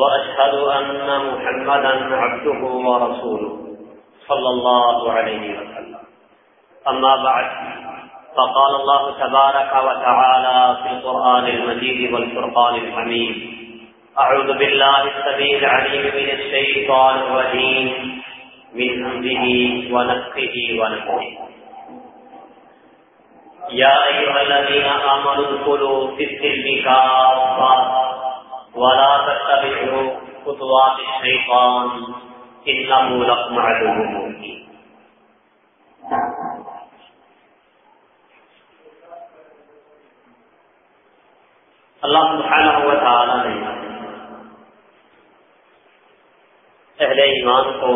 وأشهد أن محمدا عبده ورسوله صلى الله عليه وسلم. أما بعد، فقال الله تبارك وتعالى في القرآن المجيد والفرقان الحميد أعوذ بالله السبيل العليم من الشيطان الرجيم، من همزه ونفخه ونفخه. يا أيها الذين آمنوا ادخلوا في السلم كافة. ولا تتبعوا خطوات الشيطان إنه لكم عدو مبين. اللہ سبحانہ و تعالی نے اہل ایمان کو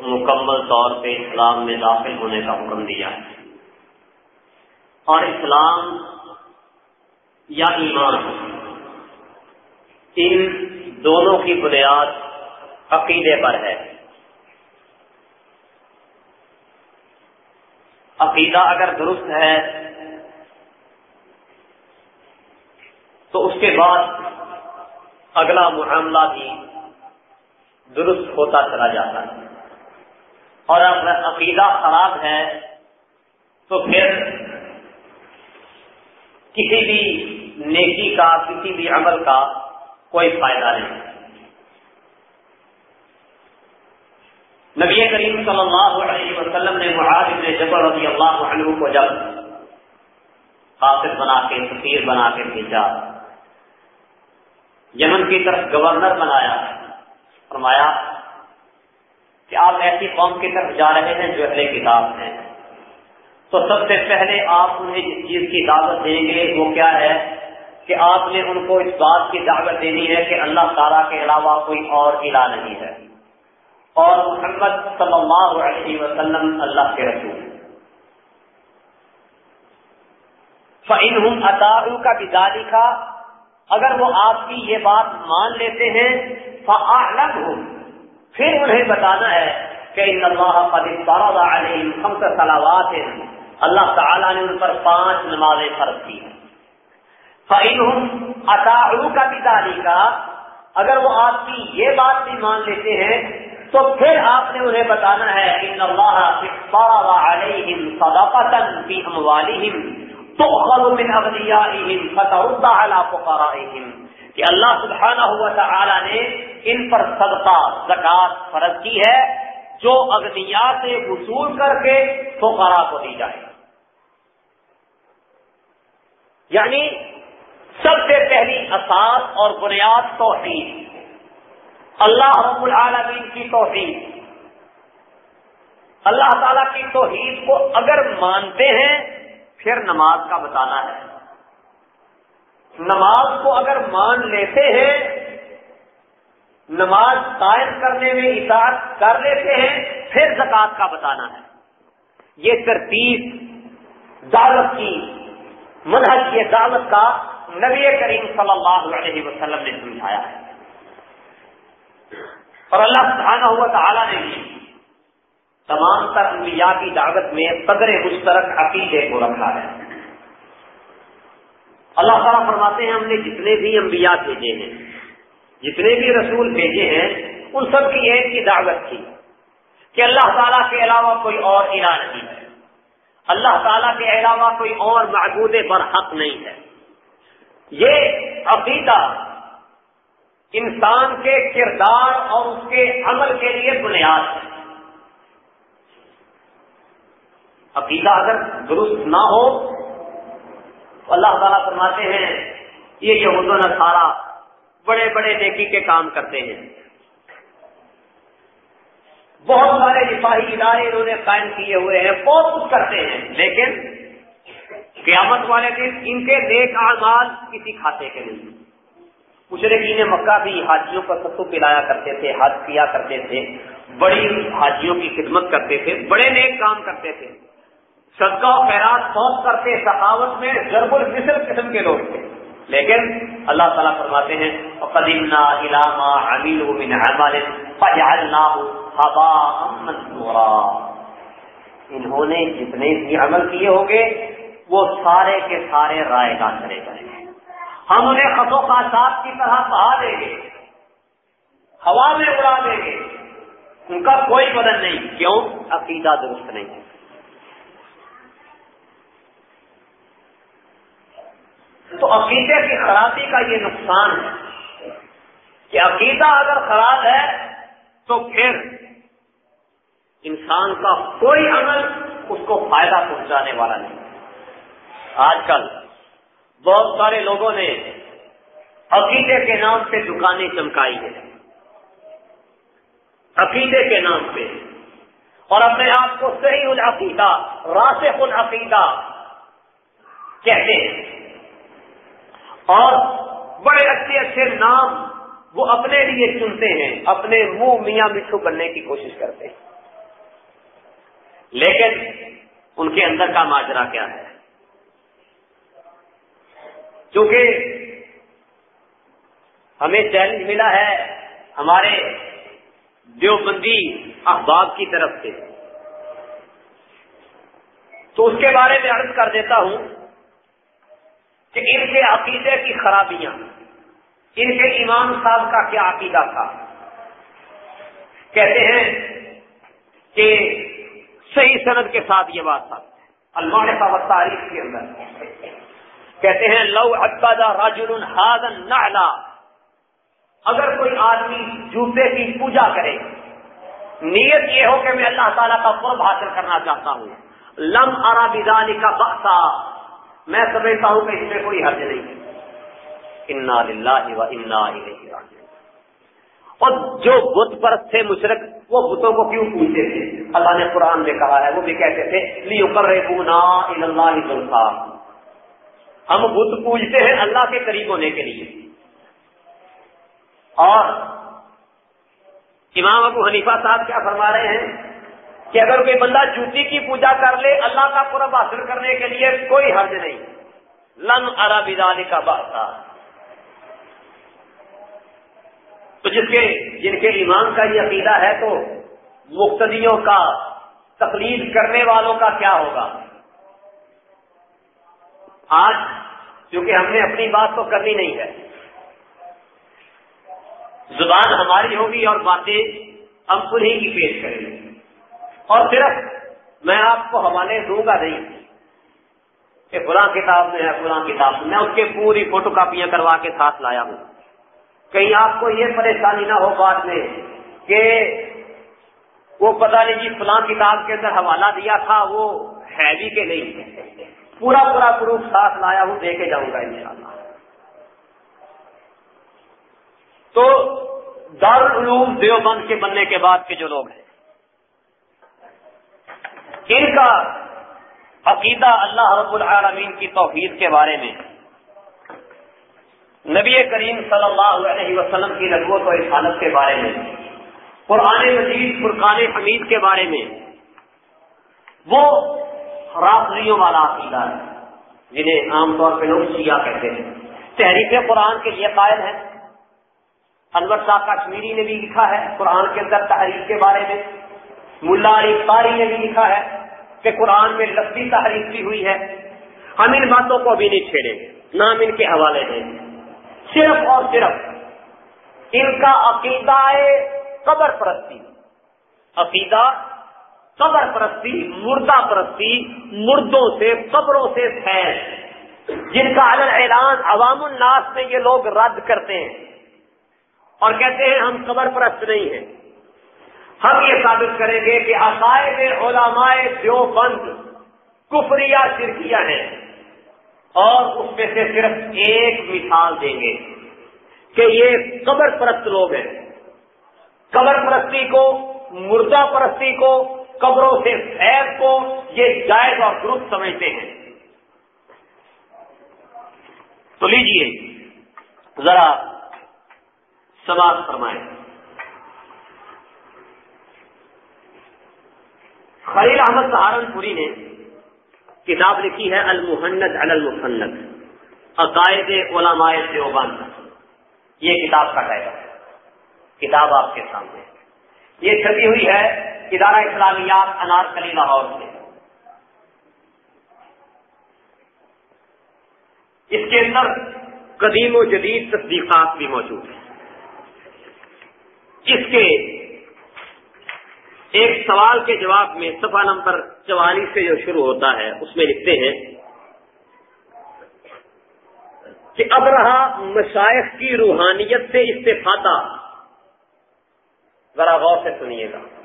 مکمل طور پہ اسلام میں داخل ہونے کا حکم دیا ہے۔ اور اسلام یا ایمان ان دونوں کی بنیاد عقیدے پر ہے۔ عقیدہ اگر درست ہے، تو اس کے بعد اگلا معاملہ بھی درست ہوتا چلا جاتا ہے۔ اور اگر عقیدہ خراب ہے، تو پھر کسی بھی نیکی کا، کسی بھی عمل کا کوئی فائدہ نہیں۔ نبی کریم صلی اللہ علیہ وسلم نے معاذ بن جبر رضی اللہ عنہ کو جب حافظ بنا کے سفیر بنا کے بھیجا، یمن کی طرف گورنر بنایا، فرمایا کہ آپ ایسی قوم کی طرف جا رہے ہیں جو اہل کتاب ہیں۔ تو سب سے پہلے آپ انہیں جس چیز کی دعوت دیں گے وہ کیا ہے؟ کہ آپ نے ان کو اس بات کی دعوت دینی ہے کہ اللہ تعالیٰ کے علاوہ کوئی اور الہ نہیں ہے۔ اور محمد صلی اللہ علیہ وسلم اللہ کے رسول۔ فعین ہوں اطارو کا بدالی کا اگر وہ آپ کی یہ بات مان لیتے ہیں فعلم ہوں پھر انہیں بتانا ہے کہ ان اللہ فرض علیہم خمس صلوات۔ اللہ تعالیٰ نے ان پر پانچ نمازیں فرض کی۔ ہیں فعین اطاعو کا بدالی کا اگر وہ آپ کی یہ بات بھی مان لیتے ہیں، تو پھر آپ نے انہیں بتانا ہے ان اللہ علیہم صدقۃ فی اموالہم تؤخذ من اغنیائہم فترد علی فقرائہم کہ اللہ سبحانہ ہوا تعالی نے ان پر صدقہ، زکات فرض کی ہے، جو اگنیا سے وصول کر کے فقراء کو دی جائے۔ یعنی سب سے پہلی اساس اور بنیاد توحید۔ اللہ رب العالمین کی توحید۔ اللہ تعالی کی توحید کو اگر مانتے ہیں، پھر نماز کا بتانا ہے۔ نماز کو اگر مان لیتے ہیں، نماز قائم کرنے میں اطاعت کر لیتے ہیں، پھر زکات کا بتانا ہے۔ یہ ترتیب دعوت کی، منہج یہ دعوت کا نبی کریم صلی اللہ علیہ وسلم نے سمجھایا ہے۔ اور اللہ سبحانہ ہوا تعالیٰ نے بھی تمام تر انبیاء کی دعوت میں قدر مشترک عقیدے کو رکھا ہے۔ اللہ تعالیٰ فرماتے ہیں، ہم نے جتنے بھی انبیاء بھیجے ہیں، جتنے بھی رسول بھیجے ہیں، ان سب کی ایک کی دعوت تھی کہ اللہ تعالیٰ کے علاوہ کوئی اور الہ نہیں ہے۔ اللہ تعالیٰ کے علاوہ کوئی اور معبود برحق نہیں ہے۔ یہ عقیدہ انسان کے کردار اور اس کے عمل کے لیے بنیاد ہے۔ عقیدہ اگر درست نہ ہو تو اللہ تعالیٰ فرماتے ہیں، یہ یہود و نصارہ بڑے بڑے نیکی کے کام کرتے ہیں۔ بہت سارے دفاعی ادارے انہوں نے قائم کیے ہوئے ہیں، بہت کچھ کرتے ہیں، لیکن قیامت والے دن ان کے نیک اعمال کسی کھاتے کے نہیں۔ مشرقین مکہ بھی حاجیوں پر ستو پلایا کرتے تھے، حج کیا کرتے تھے، بڑی حاجیوں کی خدمت کرتے تھے، بڑے نیک کام کرتے تھے۔ صدقہ و خیرات بہت کرتے سخاوت میں ضرب المثل قسم کے لوگ تھے۔ لیکن اللہ تعالیٰ فرماتے ہیں قدیم علامہ امین من انہوں نے جتنے بھی عمل کیے ہوں گے وہ سارے کے سارے رائے گاہ چلے گئے ہم انہیں خطوں کا ساتھ کی طرح بہا دیں گے ہوا میں اڑا دیں گے۔ ان کا کوئی بدن نہیں، کیوں؟ عقیدہ درست نہیں۔ ہے تو عقیدے کی خرابی کا یہ نقصان ہے کہ عقیدہ اگر خراب ہے تو پھر انسان کا کوئی عمل اس کو فائدہ پہنچانے والا نہیں۔ آج کل بہت سارے لوگوں نے عقیدے کے نام پہ دکانیں چمکائی ہے عقیدے کے نام پہ۔ اور اپنے آپ کو صحیح العقیدہ، راسخ العقیدہ کہتے ہیں۔ اور بڑے اچھے اچھے نام وہ اپنے لیے چنتے ہیں، اپنے منہ میاں مٹھو بننے کی کوشش کرتے ہیں۔ لیکن ان کے اندر کا ماجرا کیا ہے؟ کیونکہ ہمیں چیلنج ملا ہے ہمارے دیوبندی احباب کی طرف سے۔ تو اس کے بارے میں عرض کر دیتا ہوں کہ ان کے عقیدے کی خرابیاں، ان کے امام صاحب کا کیا عقیدہ تھا؟ کہتے ہیں کہ صحیح صنعت کے ساتھ یہ بات تھا۔ اللہ صاحب تاریخ کے اندر۔ کہتے ہیں، لو اکبا راجل ہادن نہ اگر کوئی آدمی جوتے کی پوجا کرے، نیت یہ ہو کہ میں اللہ تعالیٰ کا قرب حاصل کرنا چاہتا ہوں۔ لم ارا بدانی کا بخشا میں سمجھتا ہوں کہ اس میں کوئی حرج نہیں۔ انا للہ و انا اور جو بت پرست تھے مشرق، وہ بتوں کو کیوں پوچھتے تھے؟ اللہ نے قرآن میں کہا ہے، وہ بھی کہتے تھے لیو کر رہے ہم بت پوجتے ہیں اللہ کے قریب ہونے کے لیے۔ اور امام ابو حنیفہ صاحب کیا فرما رہے ہیں کہ اگر کوئی بندہ جوتی کی پوجا کر لے، اللہ کا قرب حاصل کرنے کے لیے کوئی حرج نہیں۔ لن ارا بدالی کا بادشاہ تو جس کے جن کے ایمان کا یہ عقیدہ ہے تو مقتدیوں کا تقلید کرنے والوں کا کیا ہوگا؟ آج کیونکہ ہم نے اپنی بات تو کرنی نہیں ہے۔ زبان ہماری ہوگی اور باتیں ہم انہیں کی پیش کریں گے۔ اور صرف میں آپ کو حوالے دوں گا نہیں کہ فلاں کتاب میں ہے، فلاں کتاب میں۔ اس کے پوری فوٹو کاپیاں کروا کے ساتھ لایا ہوں۔ کہیں آپ کو یہ پریشانی نہ ہو بعد میں کہ وہ پتہ نہیں جی فلاں کتاب کے اندر حوالہ دیا تھا، وہ ہے بھی کہ نہیں۔ پورا پورا پروف ساتھ لایا ہوں، دے کے جاؤں گا انشاءاللہ۔ تو دارالعلوم دیوبند کے بننے کے بعد کے جو لوگ ہیں، ان کا عقیدہ اللہ رب العالمین کی توحید کے بارے میں، نبی کریم صلی اللہ علیہ وسلم کی نبوت و رسالت کے بارے میں، قرآن مجید، فرقان حمید کے بارے میں، وہ رافضیوں والا عقیدہ ہے، جنہیں عام طور پہ لوگ سیاح کہتے ہیں۔ تحریف قرآن کے لیے قائل ہے انور صاحب کشمیری نے بھی لکھا ہے قرآن کے اندر تحریف کے بارے میں۔ ملا علی قاری نے بھی لکھا ہے کہ قرآن میں لفظی تحریف بھی ہوئی ہے۔ ہم ان باتوں کو ابھی نہیں چھیڑیں نہ ہم ان کے حوالے دیں صرف اور صرف ان کا عقیدہ قبر پرستی، عقیدہ قبر پرستی، مردہ پرستی، مردوں سے، قبروں سے فیض۔ جن کا اعلان عوام الناس میں یہ لوگ رد کرتے ہیں۔ اور کہتے ہیں ہم قبر پرست نہیں ہیں۔ ہم یہ ثابت کریں گے کہ عقائد علماء جو بند کفریا شرکیہ ہیں۔ اور اس میں سے صرف ایک مثال دیں گے کہ یہ قبر پرست لوگ ہیں۔ قبر پرستی کو، مردہ پرستی کو قبروں سے خیر کو یہ جائز اور درست سمجھتے ہیں۔ تو لیجیے ذرا سماج فرمائیں۔ خلیل احمد سہارنپوری نے کتاب لکھی ہے المحنت المفنت، عقائد علماء دیوبند۔ یہ کتاب کا ٹائٹل کتاب آپ کے سامنے۔ یہ چھپی ہوئی ہے ادارہ اسلامیات انار کلی، لاہور سے۔ اس کے اندر قدیم و جدید تصدیقات بھی موجود ہیں۔ اس کے ایک سوال کے جواب میں صفحہ نمبر چوالیس سے جو شروع ہوتا ہے، اس میں لکھتے ہیں کہ اب رہا مشائق کی روحانیت سے استفادہ۔ ذرا غور سے سنیے گا۔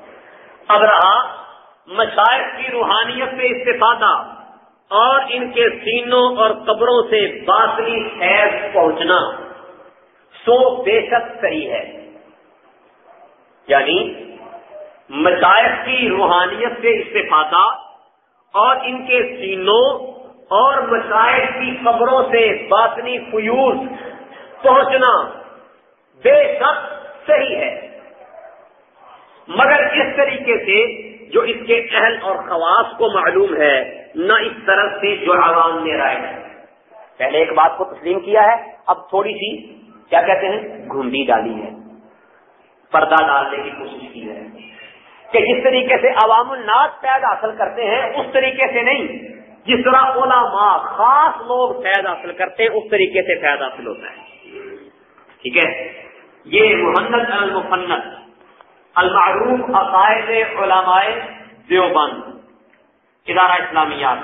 اب رہا مشائق کی روحانیت سے استفادہ اور ان کے سینوں اور قبروں سے باطنی خیر پہنچنا۔ سو بے شک صحیح ہے۔ یعنی مشائق کی روحانیت سے استفادہ اور ان کے سینوں اور مشائق کی قبروں سے باطنی فیوز پہنچنا۔ بے شک صحیح ہے مگر اس طریقے سے جو اس کے اہل اور خواص کو معلوم ہے، نہ اس طرح سے جو عوام نے رائے ہے۔ پہلے ایک بات کو تسلیم کیا ہے، اب تھوڑی سی کیا کہتے ہیں؟ گھنڈی ڈالی ہے۔ پردہ ڈالنے کی کوشش کی ہے۔ کہ جس طریقے سے عوام الناس فیض حاصل کرتے ہیں، اس طریقے سے نہیں۔ جس طرح علماء خاص لوگ فیض حاصل کرتے ہیں، اس طریقے سے فیض حاصل ہوتا ہے۔ ٹھیک ہے؟ یہ محنت المفنت المعروف عقائد علماء دیوبند، ادارہ اسلامیات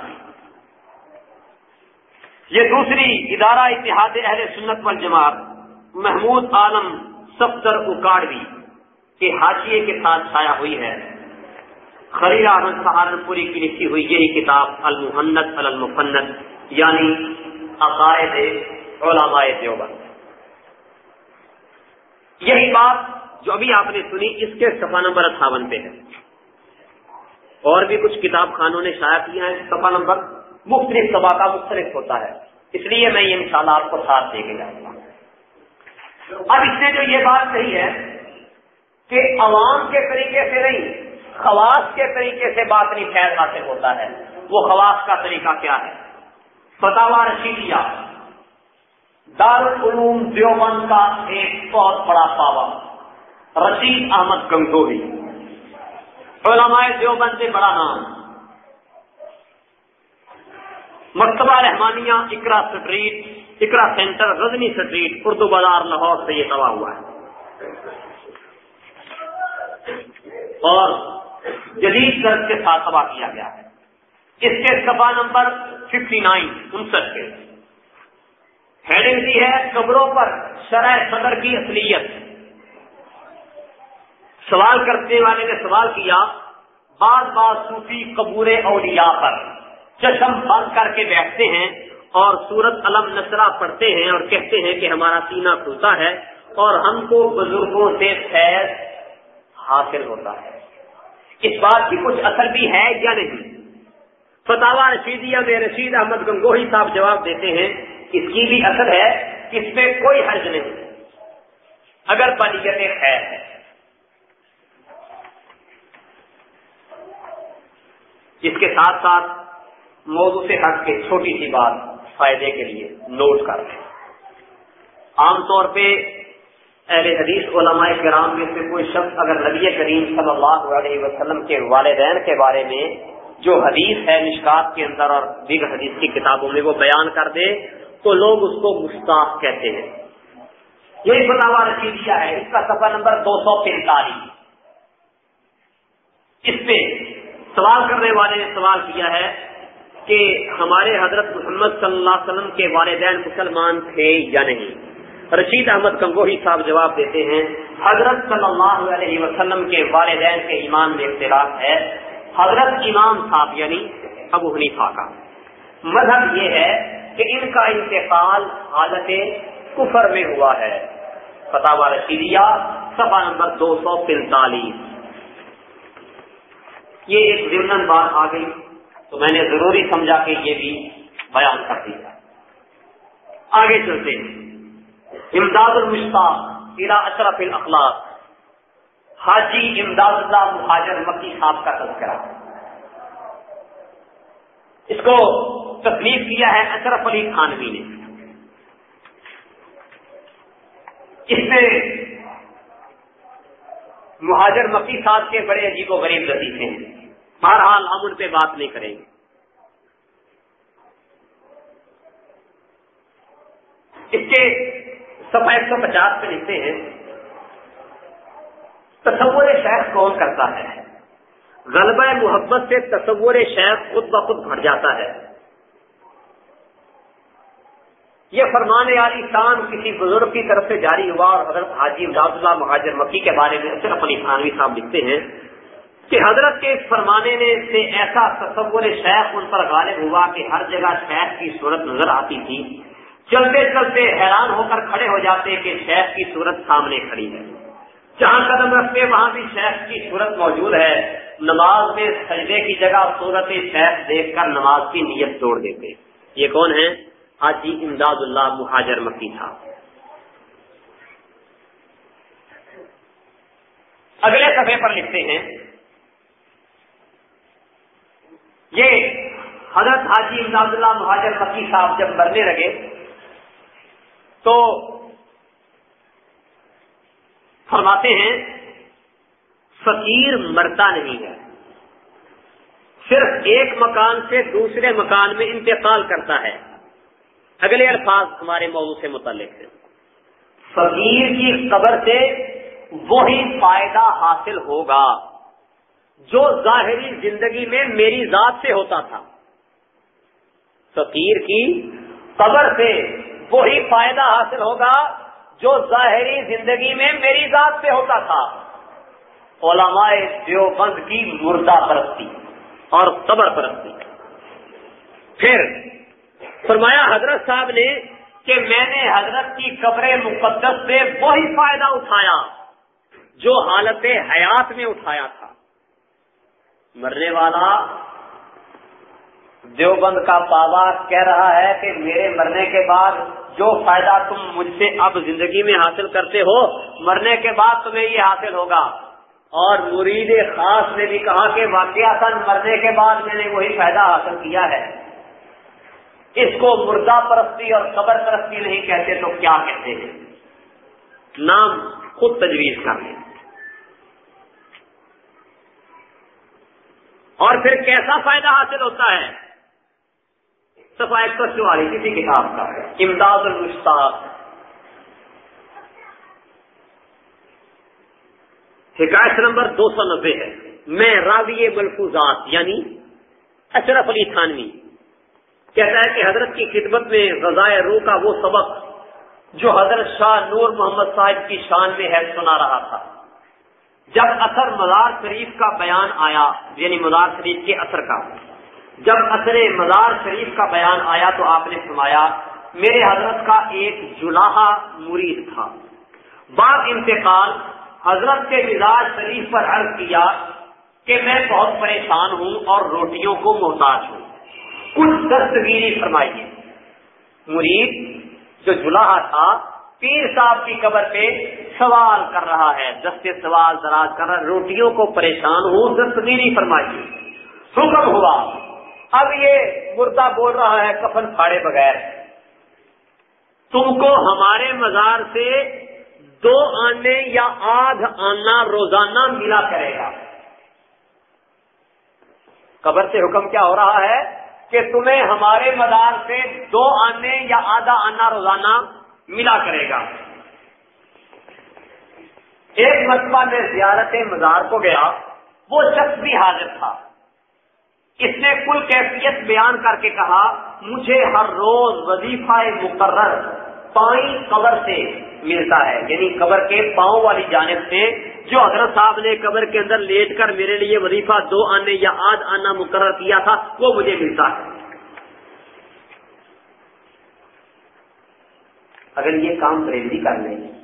یہ دوسری ادارہ اتحاد اہل سنت والجماعت، محمود عالم سفتر اکاڑوی، کے حاشیے کے ساتھ چھایا ہوئی ہے۔ خریر احمد سہارنپوری کی لکھی ہوئی یہی کتاب المحنت المفنت یعنی عقائد علماء دیوبند۔ یہی بات جو ابھی آپ نے سنی، اس کے صفحہ نمبر اٹھاون پہ ہے۔ اور بھی کچھ کتاب خانوں نے شائع کیا ہے صفحہ نمبر مختلف سبا کا مختلف ہوتا ہے۔ اس لیے میں یہ انشاءاللہ آپ کو ساتھ دے کے جاؤں گا۔ اب اس نے جو یہ بات کہی ہے کہ عوام کے طریقے سے نہیں، خواص کے طریقے سے بات نہیں، فیض حاصل ہوتا ہے۔ وہ خواص کا طریقہ کیا ہے؟ فتح رشیدیا دارالعلوم دیوبند کا ایک بہت بڑا پاوا رشید احمد گنگوہی۔ علماء دیوبند سے بڑا نام۔ Maktaba Rahmania Iqra street Iqra centre Rajni street Urdu Bazaar, Lahore سے یہ تباہ ہوا ہے۔ اور جدید درد کے ساتھ تباہ کیا گیا ہے۔ اس کے سفا نمبر ففٹی نائن، انسٹھ کے۔ ہیڈنگ دی ہے، قبروں پر شرح صدر کی اصلیت۔ سوال کرنے والے نے سوال کیا بعض بعض صوفی قبور اولیاء پر چشم بند کر کے بیٹھتے ہیں اور سورت علم نسرا پڑھتے ہیں اور کہتے ہیں کہ ہمارا سینہ کھلتا ہے اور ہم کو بزرگوں سے خیر حاصل ہوتا ہے۔ اس بات کی کچھ اثر بھی ہے یا نہیں؟ فتح رشیدیہ میں رشید احمد گنگوہی صاحب جواب دیتے ہیں، اس کی بھی اثر ہے، اس میں کوئی حرج نہیں۔ اگر پلیت خیر ہے۔ اس کے ساتھ ساتھ موضوع سے ہٹ کے چھوٹی سی بات فائدے کے لیے نوٹ کر لیں۔ عام طور پہ اہل حدیث علماء کرام میں سے کوئی شخص اگر نبی کریم صلی اللہ علیہ وسلم کے والدین کے بارے میں جو حدیث ہے مشکات کے اندر اور دیگر حدیث کی کتابوں میں وہ بیان کر دے، تو لوگ اس کو گستاخ کہتے ہیں۔ یہی بتاوا رسیدیا ہے، اس کا سفر نمبر دو سو پینتالیس۔ اس پہ سوال کرنے والے نے سوال کیا ہے کہ ہمارے حضرت محمد صلی اللہ علیہ وسلم کے والدین مسلمان تھے یا نہیں؟ رشید احمد کنگوہی صاحب جواب دیتے ہیں، حضرت صلی اللہ علیہ وسلم کے والدین کے ایمان میں اختلاف ہے۔ حضرت امام صاحب یعنی ابو حنیفہ کا۔ مذہب یہ ہے کہ ان کا انتقال حالت کفر میں ہوا ہے۔ فتح رشیدیہ سفا نمبر دو سو پینتالیس۔ یہ ایک ضمن بات آ گئی تو میں نے ضروری سمجھا کہ یہ بھی بیان کر دیا آگے چلتے ہیں۔ امداد المشتاق، الى اشرف الاخلاق۔ حاجی امداد اللہ مہاجر مکی صاحب کا تذکرہ۔ اس کو تصنیف کیا ہے اشرف علی خانوی نے۔ اس میں مہاجر مکی صاحب کے بڑے عجیب و غریب لطیفے ہیں۔ بہرحال ہم ان پہ بات نہیں کریں گے۔ اس کے سفا ایک سو پچاس پہ لکھتے ہیں، تصور شیخ کون کرتا ہے؟ غلبہ محبت سے تصور شیخ خود بخود بڑھ جاتا ہے۔ یہ فرمان علی شان کسی بزرگ کی طرف سے جاری ہوا اور حضرت حاجی امداد اللہ مہاجر مکی کے بارے میں صرف علی خانوی صاحب لکھتے ہیں۔ کہ حضرت کے اس فرمانے نے سے ایسا تصور شیخ ان پر غالب ہوا کہ ہر جگہ شیخ کی صورت نظر آتی تھی۔ چلتے چلتے حیران ہو کر کھڑے ہو جاتے کہ شیخ کی صورت سامنے کھڑی ہے۔ جہاں قدم رکھتے وہاں بھی شیخ کی صورت موجود ہے۔ نماز میں سجدے کی جگہ صورت شیخ دیکھ کر نماز کی نیت توڑ دیتے۔ یہ کون ہے حاجی امداد اللہ مہاجر مکی تھا۔ اگلے صفحے پر لکھتے ہیں۔ یہ حضرت حاجی امداد اللہ مہاجر مکی صاحب جب مرنے لگے، تو فرماتے ہیں، فقیر مرتا نہیں ہے۔ صرف ایک مکان سے دوسرے مکان میں انتقال کرتا ہے۔ اگلے الفاظ ہمارے موضوع سے متعلق ہیں۔ فقیر کی قبر سے وہی فائدہ حاصل ہوگا۔ جو ظاہری زندگی میں میری ذات سے ہوتا تھا۔ فقیر کی قبر سے وہی فائدہ حاصل ہوگا جو ظاہری زندگی میں میری ذات سے ہوتا تھا۔ علماء دیوبند کی مردہ پرستی اور قبر پرستی۔ پھر فرمایا حضرت صاحب نے کہ میں نے حضرت کی قبر مقدس سے وہی فائدہ اٹھایا جو حالت حیات میں اٹھایا تھا۔ مرنے والا دیوبند کا بابا کہہ رہا ہے کہ میرے مرنے کے بعد جو فائدہ تم مجھ سے اب زندگی میں حاصل کرتے ہو، مرنے کے بعد تمہیں یہ حاصل ہوگا۔ اور مرید خاص نے بھی کہا کہ واقعات مرنے کے بعد میں نے وہی فائدہ حاصل کیا ہے۔ اس کو مردہ پرستی اور قبر پرستی نہیں کہتے تو کیا کہتے ہیں؟ نام خود تجویز کر لیں۔ اور پھر کیسا فائدہ حاصل ہوتا ہے؟ سفا ایک سو چوالیس کسی کتاب کا۔ امداد المشتاق حکایت نمبر دو سو نبے ہے۔ میں راوی ملفوظات یعنی اشرف علی تھانوی۔ کہتا ہے کہ حضرت کی خدمت میں غذائے روح کا وہ سبق جو حضرت شاہ نور محمد صاحب کی شان میں ہے سنا رہا تھا۔ جب اثر مزار شریف کا بیان آیا یعنی مزار شریف کے اثر کا، جب اثر مزار شریف کا بیان آیا تو آپ نے فرمایا، میرے حضرت کا ایک جلاحا مرید تھا۔ بعد انتقال، حضرت کے مزاج شریف پر عرض کیا کہ میں بہت پریشان ہوں اور روٹیوں کو محتاج ہوں۔ کچھ دستگیری فرمائیے۔ مرید جو جلاحا تھا، پیر صاحب کی قبر پہ سوال کر رہا ہے دستے سوال دراز کر رہا روٹیوں کو پریشان ہوں دستگیری فرمائیے حکم ہوا۔ اب یہ مردہ بول رہا ہے، کفن پھاڑے بغیر۔ تم کو ہمارے مزار سے دو آنے یا آدھ آنا روزانہ ملا کرے گا۔ قبر سے حکم کیا ہو رہا ہے کہ تمہیں ہمارے مزار سے دو آنے یا آدھا آنا روزانہ ملا کرے گا۔ ایک مرتبہ میں زیارت مزار کو گیا، وہ شخص بھی حاضر تھا۔ اس نے کل کیفیت بیان کر کے کہا، مجھے ہر روز وظیفہ مقرر پانی قبر سے ملتا ہے یعنی قبر کے پاؤں والی جانب سے، جو حضرت صاحب نے قبر کے اندر لیٹ کر میرے لیے وظیفہ دو آنے یا آدھ آنا مقرر کیا تھا، وہ مجھے ملتا ہے۔ اگر یہ کام پریندی کر لیں۔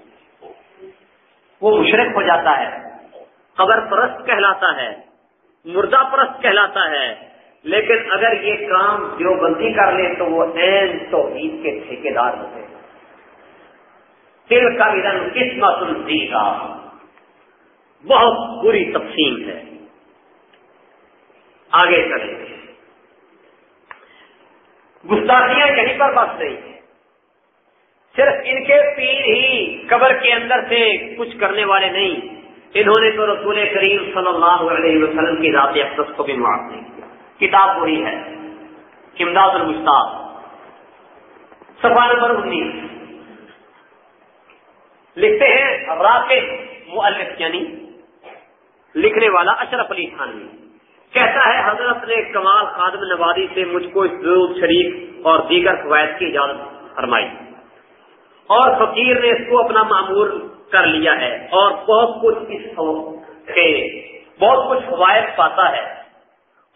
وہ مشرق ہو جاتا ہے۔ قبر پرست کہلاتا ہے، مردہ پرست کہلاتا ہے۔ لیکن اگر یہ کام دیوبندی کر لے تو وہ این تو عید کے ٹھیکے دار ہوتے ہیں۔ تل کا ادن قسمت الدیگا بہت بری تقسیم ہے۔ آگے چلیں۔ گے گستاخیاں یہیں پر بس رہی ہیں صرف ان کے پیر ہی قبر کے اندر سے کچھ کرنے والے نہیں۔ انہوں نے تو رسول کریم صلی اللہ علیہ وسلم کی ذات اقدس کو بھی معاف نہیں کیا۔ کتاب وہی ہے، امداد المشتاق۔ سفا نمبر انیس۔ لکھتے ہیں راکب مؤلف یعنی لکھنے والا اشرف علی خان کہتا ہے، حضرت نے کمال خادم نوازی سے مجھ کو اس شریف اور دیگر فوائد کی اجازت فرمائی۔ اور فقیر نے اس کو اپنا معمول کر لیا ہے اور بہت کچھ اس کے بہت کچھ فوائد پاتا ہے۔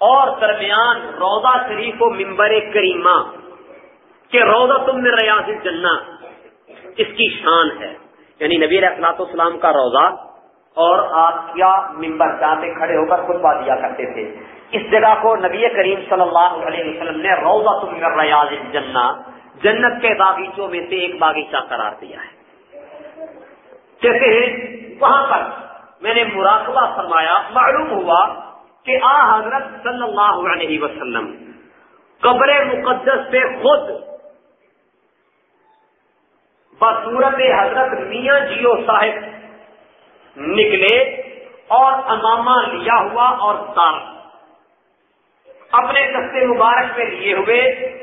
اور درمیان روزہ شریف و ممبر کریمہ، کہ روزہ تم نے ریاض جنا اس کی شان ہے۔ یعنی نبی اخلاط اسلام کا روزہ اور آپ کیا ممبر جہاں پہ کھڑے ہو کر خطبہ دیا کرتے تھے۔ اس جگہ کو نبی کریم صلی اللہ علیہ وسلم نے روزہ تم نے ریاض جنا جنت کے باغیچوں میں سے ایک باغیچہ قرار دیا ہے۔ کہتے ہیں وہاں پر میں نے مراقبہ فرمایا، معلوم ہوا کہ آ حضرت صلی اللہ علیہ وسلم قبر مقدس سے خود بصورت حضرت میاں جیو صاحب نکلے اور امامہ لیا ہوا اور تار اپنے دستے مبارک میں لیے ہوئے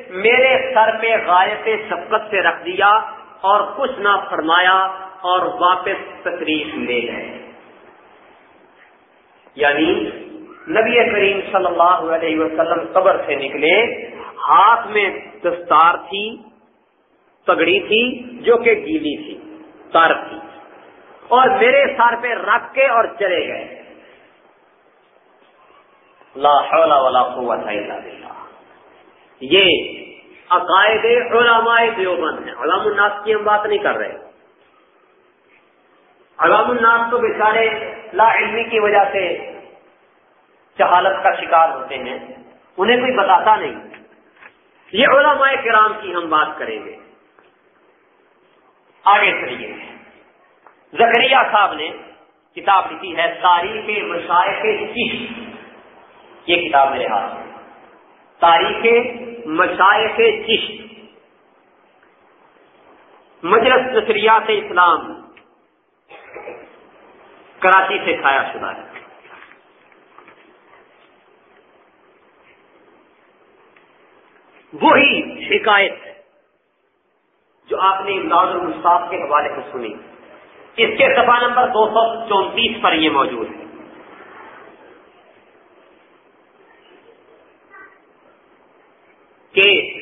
میرے سر پہ غائب شفقت سے رکھ دیا اور کچھ نہ فرمایا اور واپس تشریف لے گئے۔ یعنی نبی کریم صلی اللہ علیہ وسلم قبر سے نکلے، ہاتھ میں دستار تھی پگڑی تھی، جو کہ گیلی تھی، تار تھی، اور میرے سر پہ رکھ کے اور چلے گئے۔ لا حول ولا قوت الا باللہ یہ عقائد علماء دیوبند ہیں. علام الناس کی ہم بات نہیں کر رہے. علام الناس تو بیچارے لا علمی کی وجہ سے جہالت کا شکار ہوتے ہیں. انہیں کوئی بتاتا نہیں. یہ علماء کرام کی ہم بات کریں گے. آگے چلیے. زکریہ صاحب نے کتاب لکھی ہے تاریخ مشائق چشت یہ کتاب میرے ہاتھ میں تاریخ مشائق چشت مجلس نشریات اسلام۔ کراچی سے کھایا شدہ ہے۔ وہی شکایت جو آپ نے امداد المستاف کے حوالے سے سنی۔ اس کے سفا نمبر دو سو چونتیس پر یہ موجود ہے کہ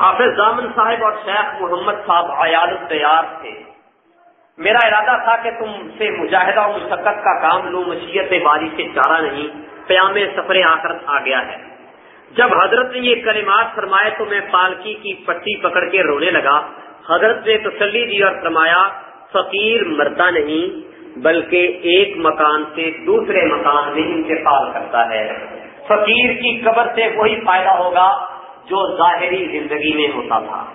حافظ دامن صاحب اور شیخ محمد صاحب عیال تیار تھے۔ میرا ارادہ تھا کہ تم سے مجاہدہ و مشقت کا کام لو، مشیت باری سے چارہ نہیں، قیام سفر آخرت آ گیا ہے۔ جب حضرت نے یہ کلمات فرمائے تو میں پالکی کی پٹی پکڑ کے رونے لگا۔ حضرت نے تسلی دی اور فرمایا، فقیر مرتا نہیں، بلکہ ایک مکان سے دوسرے مکان میں انتقال کرتا ہے۔ فقیر کی قبر سے وہی فائدہ ہوگا جو ظاہری زندگی میں ہوتا تھا۔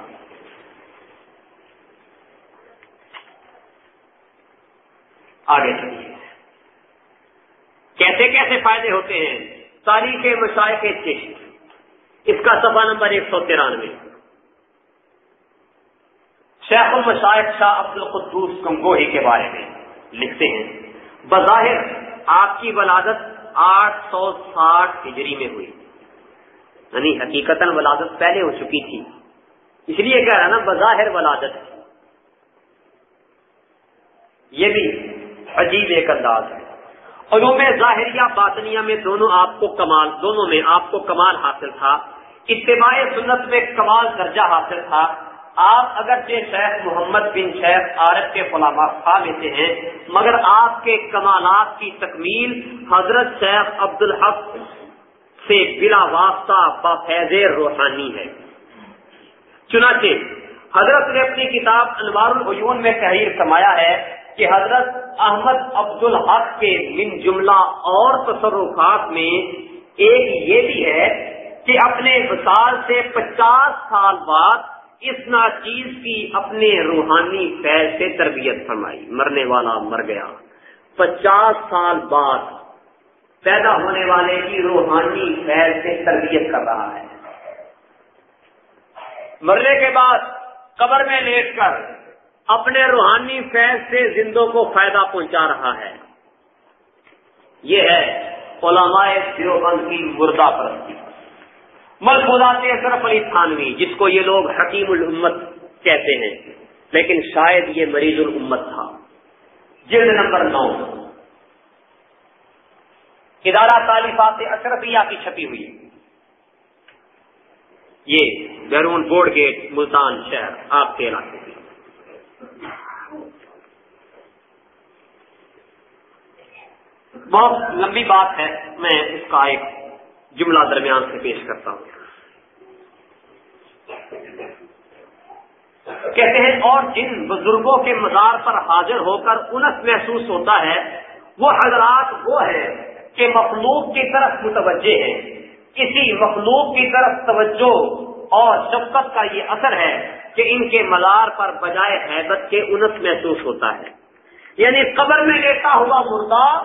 آگے چلیے۔ کیسے کیسے فائدے ہوتے ہیں؟ تاریخ مشائق چشت اس کا سفا نمبر ایک سو ترانوے۔ شیخ المشائق شاہ عبد القدوس گنگوہی کے بارے میں لکھتے ہیں۔ بظاہر آپ کی ولادت آٹھ سو ساٹھ ہجری میں ہوئی۔ یعنی حقیقت ولادت پہلے ہو چکی تھی۔ اس لیے کہہ رہا نا، بظاہر ولادت یہ بھی عجیب ایک انداز ہے۔ علوم ظاہریہ باطنیہ میں دونوں آپ کو کمال، دونوں میں آپ کو کمال حاصل تھا۔ اتباع سنت میں کمال درجہ حاصل تھا۔ آپ اگرچہ شیخ محمد بن شیخ عارف کے فلاما میں سے ہیں، مگر آپ کے کمالات کی تکمیل حضرت شیخ عبد الحق سے بلا واسطہ بفیض روحانی ہے۔ چنانچہ، حضرت نے اپنی کتاب انوار العیون میں تحریر سمایا ہے کہ حضرت احمد عبد الحق کے من جملہ اور تصرفات میں ایک یہ بھی ہے کہ اپنے وسال سے پچاس سال بعد اس ناچیز کی اپنے روحانی فیض سے تربیت فرمائی۔ مرنے والا مر گیا۔ پچاس سال بعد پیدا ہونے والے کی روحانی فیض سے تربیت کر رہا ہے۔ مرنے کے بعد قبر میں لیٹ کر اپنے روحانی فیض سے زندوں کو فائدہ پہنچا رہا ہے۔ یہ ہے علماء دیوبند کی مردہ پرستی۔ ملفوظات اشرف علی تھانوی، جس کو یہ لوگ حکیم الامت کہتے ہیں، لیکن شاید یہ مریض الامت تھا۔ جلد نمبر نو۔ ادارہ تعلیفات اشرفیہ کی چھپی ہوئی یہ بیرون بورڈ گیٹ ملتان شہر آپ کے علاقے میں۔ بہت لمبی بات ہے، میں اس کا ایک جملہ درمیان سے پیش کرتا ہوں۔ کہتے ہیں، اور جن بزرگوں کے مزار پر حاضر ہو کر انس محسوس ہوتا ہے، وہ حضرات وہ ہیں کہ مخلوق کی طرف متوجہ ہیں کسی مخلوق کی طرف توجہ اور شفقت کا یہ اثر ہے کہ ان کے مزار پر بجائے حیبت کے انس محسوس ہوتا ہے۔ یعنی قبر میں لیتا ہوا مردہ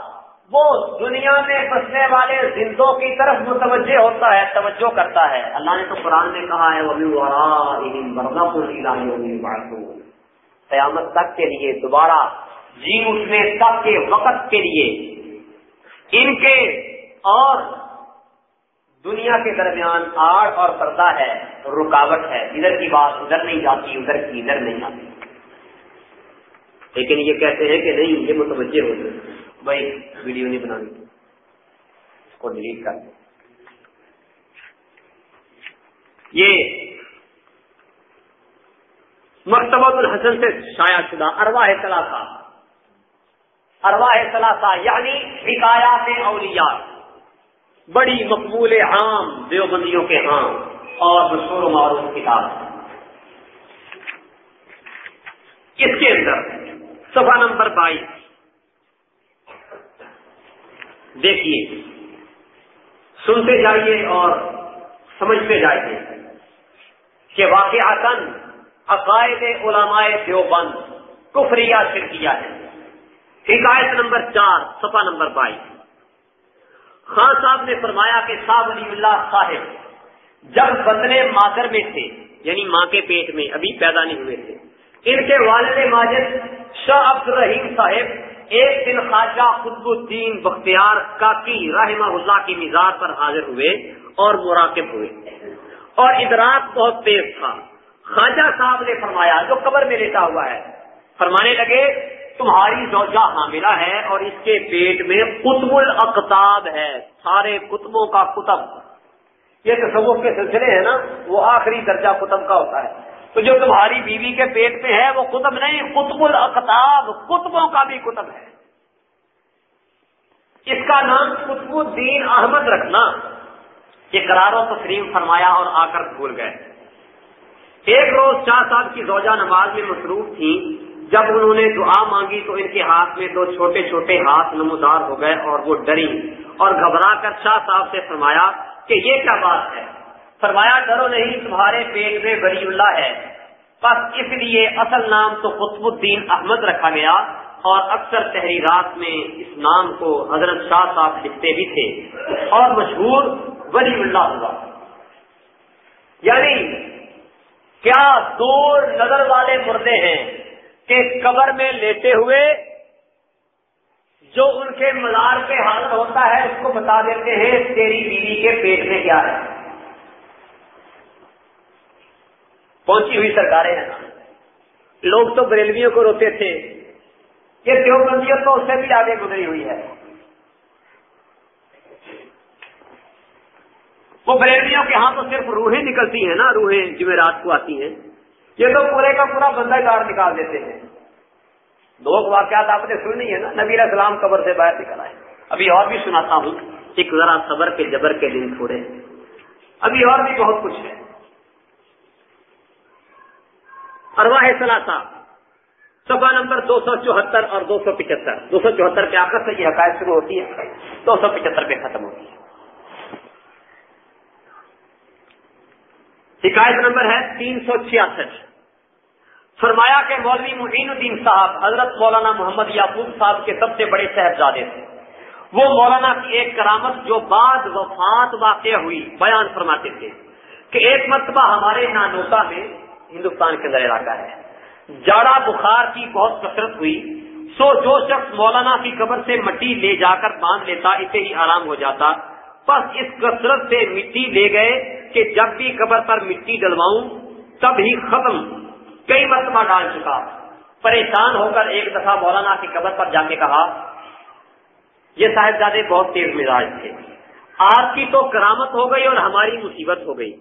وہ دنیا میں بسنے والے زندوں کی طرف متوجہ ہوتا ہے، توجہ کرتا ہے۔ اللہ نے تو قرآن میں کہا ہے قیامت تک کے لیے دوبارہ جی اٹھنے تک کے وقت کے لیے ان کے اور دنیا کے درمیان آڑ اور پردہ ہے، رکاوٹ ہے۔ ادھر کی بات ادھر نہیں جاتی، ادھر کی ادھر نہیں آتی لیکن یہ کہتے ہیں کہ نہیں، یہ متوجہ ہو جائے۔ بھائی، ویڈیو نہیں بنانی۔ اس کو ڈیلیٹ کر۔ دیں یہ مکتبۃ الحسن سے شاید شدہ ارواہ ثلاثہ ارواہ ثلاثہ یعنی حکایات اولیاء۔ بڑی مقبول عام دیوبندیوں کے ہاں اور مشہور و معروف کتاب۔ اس کے اندر صفحہ نمبر بائیس۔ دیکھیے، سنتے جائیے اور سمجھتے جائیے کہ واقع عقائد علماء دیوبند کفریا شرکیا ہے۔ حکایت نمبر چار سفا نمبر بائیس۔ خان صاحب نے فرمایا کہ صاحب علی اللہ صاحب جب بدلے مادر میں تھے یعنی ماں کے پیٹ میں، ابھی پیدا نہیں ہوئے تھے، ان کے والد ماجد شاہ عبد الرحیم صاحب ایک دن خواجہ قطب الدین بختیار کاکی رحمہ اللہ کی مزاج پر حاضر ہوئے اور مراقب ہوئے۔ اور ادراک بہت تیز تھا۔ خواجہ صاحب نے فرمایا، جو قبر میں لیتا ہوا ہے، فرمانے لگے تمہاری زوجہ حاملہ ہے اور اس کے پیٹ میں قطب الاقتاب ہے، سارے کتبوں کا کتب یہ تصوف کے سلسلے ہیں نا، وہ آخری درجہ کتب کا ہوتا ہے۔ تو جو تمہاری بیوی کے پیٹ میں ہے، وہ کتب نہیں، قطب الاقتاب کتبوں کا بھی کتب ہے۔ اس کا نام قطب الدین احمد رکھنا۔ یہ قرار و تسلیم فرمایا اور آ کر بھول گئے۔ ایک روز شاہ صاحب کی زوجہ نماز میں مصروف تھی جب انہوں نے دعا مانگی تو ان کے ہاتھ میں دو چھوٹے چھوٹے ہاتھ نمودار ہو گئے اور وہ ڈری اور گھبرا کر شاہ صاحب سے فرمایا کہ یہ کیا بات ہے؟ فرمایا، ڈرو نہیں، تمہارے پیٹ میں بری اللہ ہے۔ بس اس لیے اصل نام تو قطب الدین احمد رکھا گیا اور اکثر تحریرات میں اس نام کو حضرت شاہ صاحب لکھتے بھی تھے اور مشہور ولی اللہ ہوا۔ یعنی کیا دور نظر والے مردے ہیں؟ کہ قبر میں لیتے ہوئے جو ان کے مزار پہ حاضر ہوتا ہے، اس کو بتا دیتے ہیں، تیری بیوی کے پیٹ میں کیا ہے؟ پہنچی ہوئی سرکاریں ہیں۔ لوگ تو بریلویوں کو روتے تھے۔ یہ دیوبندیت تو اس سے بھی آگے گزری ہوئی ہے۔ وہ بریلویوں کے ہاں تو صرف روحیں نکلتی ہیں نا، روحیں جمعرات کو آتی ہیں۔ یہ تو پورے کا پورا بندہ کار نکال دیتے ہیں۔ دو واقعات آپ نے سننی ہے نا؟ نبی السلام قبر سے باہر نکل آئے۔ ابھی اور بھی سناتا ہوں۔ ایک ذرا صبر کے جبر کے دن تھوڑے۔ ابھی اور بھی بہت کچھ ہے۔ ارواہ سلاسا سفا نمبر دو سو چوہتر اور دو سو پچہتر۔ دو سو چوہتر کے آخر سے یہ حقائق شروع ہوتی ہے دو سو پچہتر پہ ختم ہوتی ہے شکایت نمبر ہے تین سو چھیاسٹھ۔ فرمایا کہ مولوی معین الدین صاحب حضرت مولانا محمد یعقوب صاحب کے سب سے بڑے صاحبزادے تھے۔ وہ مولانا کی ایک کرامت جو بعد وفات واقع ہوئی بیان فرماتے تھے کہ ایک مرتبہ ہمارے نانوتا میں ہندوستان کے اندر علاقہ ہے۔ جاڑا بخار کی بہت کثرت ہوئی۔ سو جو شخص مولانا کی قبر سے مٹی لے جا کر باندھ لیتا، اسے ہی آرام ہو جاتا۔ بس اس کثرت سے مٹی لے گئے کہ جب بھی قبر پر مٹی ڈلواؤں، تب ہی ختم، کئی مرتبہ ڈال چکا۔ پریشان ہو کر ایک دفعہ مولانا کی قبر پر جا کے کہا، یہ صاحبزادے بہت تیز مزاج تھے۔ آپ کی تو کرامت ہو گئی اور ہماری مصیبت ہو گئی۔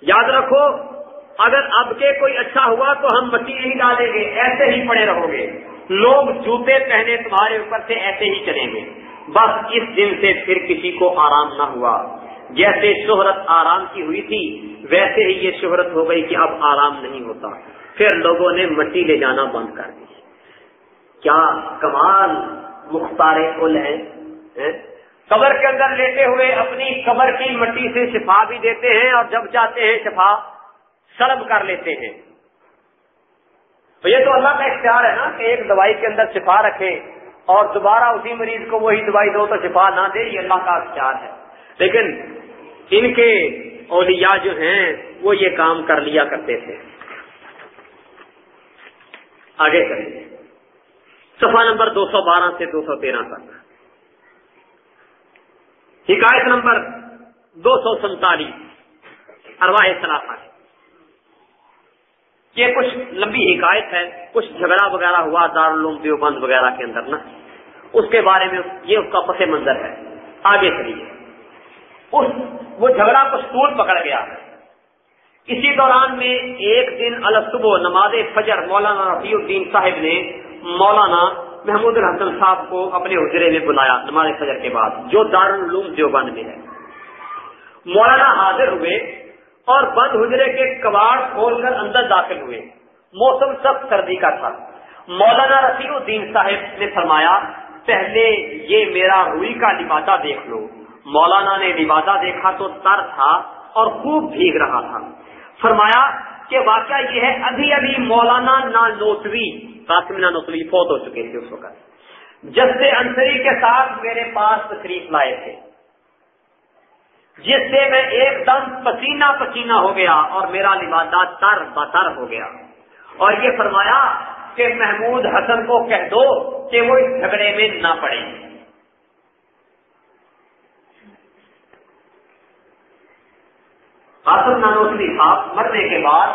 یاد رکھو، اگر اب کے کوئی اچھا ہوا تو ہم مٹی نہیں ڈالیں گے، ایسے ہی پڑے رہو گے۔ لوگ جوتے پہنے تمہارے اوپر سے ایسے ہی چلیں گے۔ بس اس دن سے پھر کسی کو آرام نہ ہوا۔ جیسے شہرت آرام کی ہوئی تھی، ویسے ہی یہ شہرت ہو گئی کہ اب آرام نہیں ہوتا۔ پھر لوگوں نے مٹی لے جانا بند کر دی۔ کیا کمال مختار کل ہے قبر کے اندر لیتے ہوئے اپنی قبر کی مٹی سے شفا بھی دیتے ہیں اور جب چاہتے ہیں شفا سلب کر لیتے ہیں۔ تو یہ تو اللہ کا اختیار ہے نا کہ ایک دوائی کے اندر شفا رکھے اور دوبارہ اسی مریض کو وہی دوائی دو تو شفا نہ دے، یہ اللہ کا اختیار ہے۔ لیکن ان کے اولیاء جو ہیں، وہ یہ کام کر لیا کرتے تھے۔ آگے کریں صفحہ نمبر دو سو بارہ سے دو سو تیرہ تک۔ حکایت نمبر دو سو سینتالیس ارواہ صلاح یہ کچھ لمبی حکایت ہے، کچھ جھگڑا وغیرہ ہوا دارالعلوم دیوبند وغیرہ کے اندر نا۔ اس کے بارے میں یہ اس کا پس منظر ہے۔ آگے چلیے۔ اس، وہ جھگڑا کو سول پکڑ گیا۔ اسی دوران میں ایک دن الصبح نماز فجر مولانا رفیع الدین صاحب نے مولانا محمود الحسن صاحب کو اپنے حجرے میں بلایا نماز فجر کے بعد، جو دارالعلوم دیوبند میں ہے۔ مولانا حاضر ہوئے۔ اور بند حجرے کے کباڑ کھول کر اندر داخل ہوئے۔ موسم سخت سردی کا تھا۔ مولانا رفیع الدین صاحب نے فرمایا، پہلے یہ میرا روئی کا لبادہ دیکھ لو۔ مولانا نے لبادہ دیکھا تو تر تھا اور خوب بھیگ رہا تھا۔ فرمایا کہ واقعہ یہ ہے، ابھی ابھی مولانا نانوتوی، قاسم نانوتوی فوت ہو چکے تھے اس وقت۔ جسے انصری کے ساتھ میرے پاس تشریف لائے تھے۔ جس سے میں ایک دم پسینہ پسینہ ہو گیا اور میرا لبادہ تر بتر ہو گیا۔ اور یہ فرمایا کہ محمود حسن کو کہہ دو کہ وہ اس جھگڑے میں نہ پڑے۔ حسن نانوسری صاحب مرنے کے بعد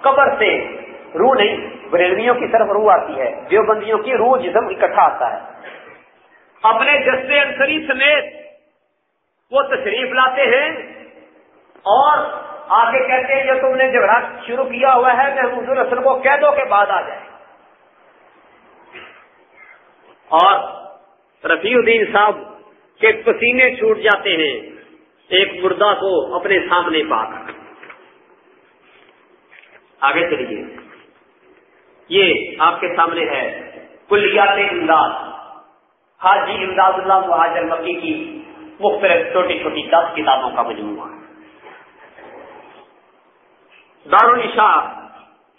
قبر سے روح نہیں، بریلویوں کی طرف روح آتی ہے۔ دیوبندیوں کی روح جسم اکٹھا آتا ہے۔ اپنے جسے انسری سمیت وہ تشریف لاتے ہیں اور آگے کہتے ہیں، جو تم نے جھگڑا شروع کیا ہوا ہے محمود الحسن کو کہہ دو کہ بعد آ جائے. اور رفیع الدین صاحب کے پسینے چھوٹ جاتے ہیں ایک مردہ کو اپنے سامنے پا کر آگے چلیے۔ یہ آپ کے سامنے ہے کلیات امداد، حاجی امداد اللہ مہاجر مکی کی مختلف چھوٹی چھوٹی دس کتابوں کا مجموعہ ہے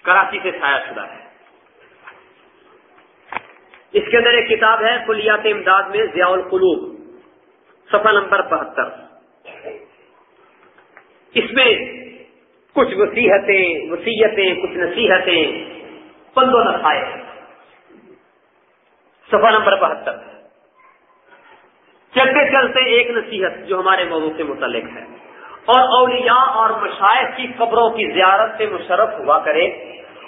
کراچی سے چھایا شدہ ہے۔ اس کے اندر ایک کتاب ہے، کلیات امداد میں ضیاء القلوب، صفحہ نمبر بہتر۔ اس میں کچھ وسیحتیں وسیعتیں کچھ نصیحتیں پندو نسائے صفحہ نمبر بہتر۔ چلتے چلتے ایک نصیحت جو ہمارے موضوع سے متعلق ہے۔ اور اولیاء اور مشاعر کی قبروں کی زیارت سے مشرف ہوا کرے۔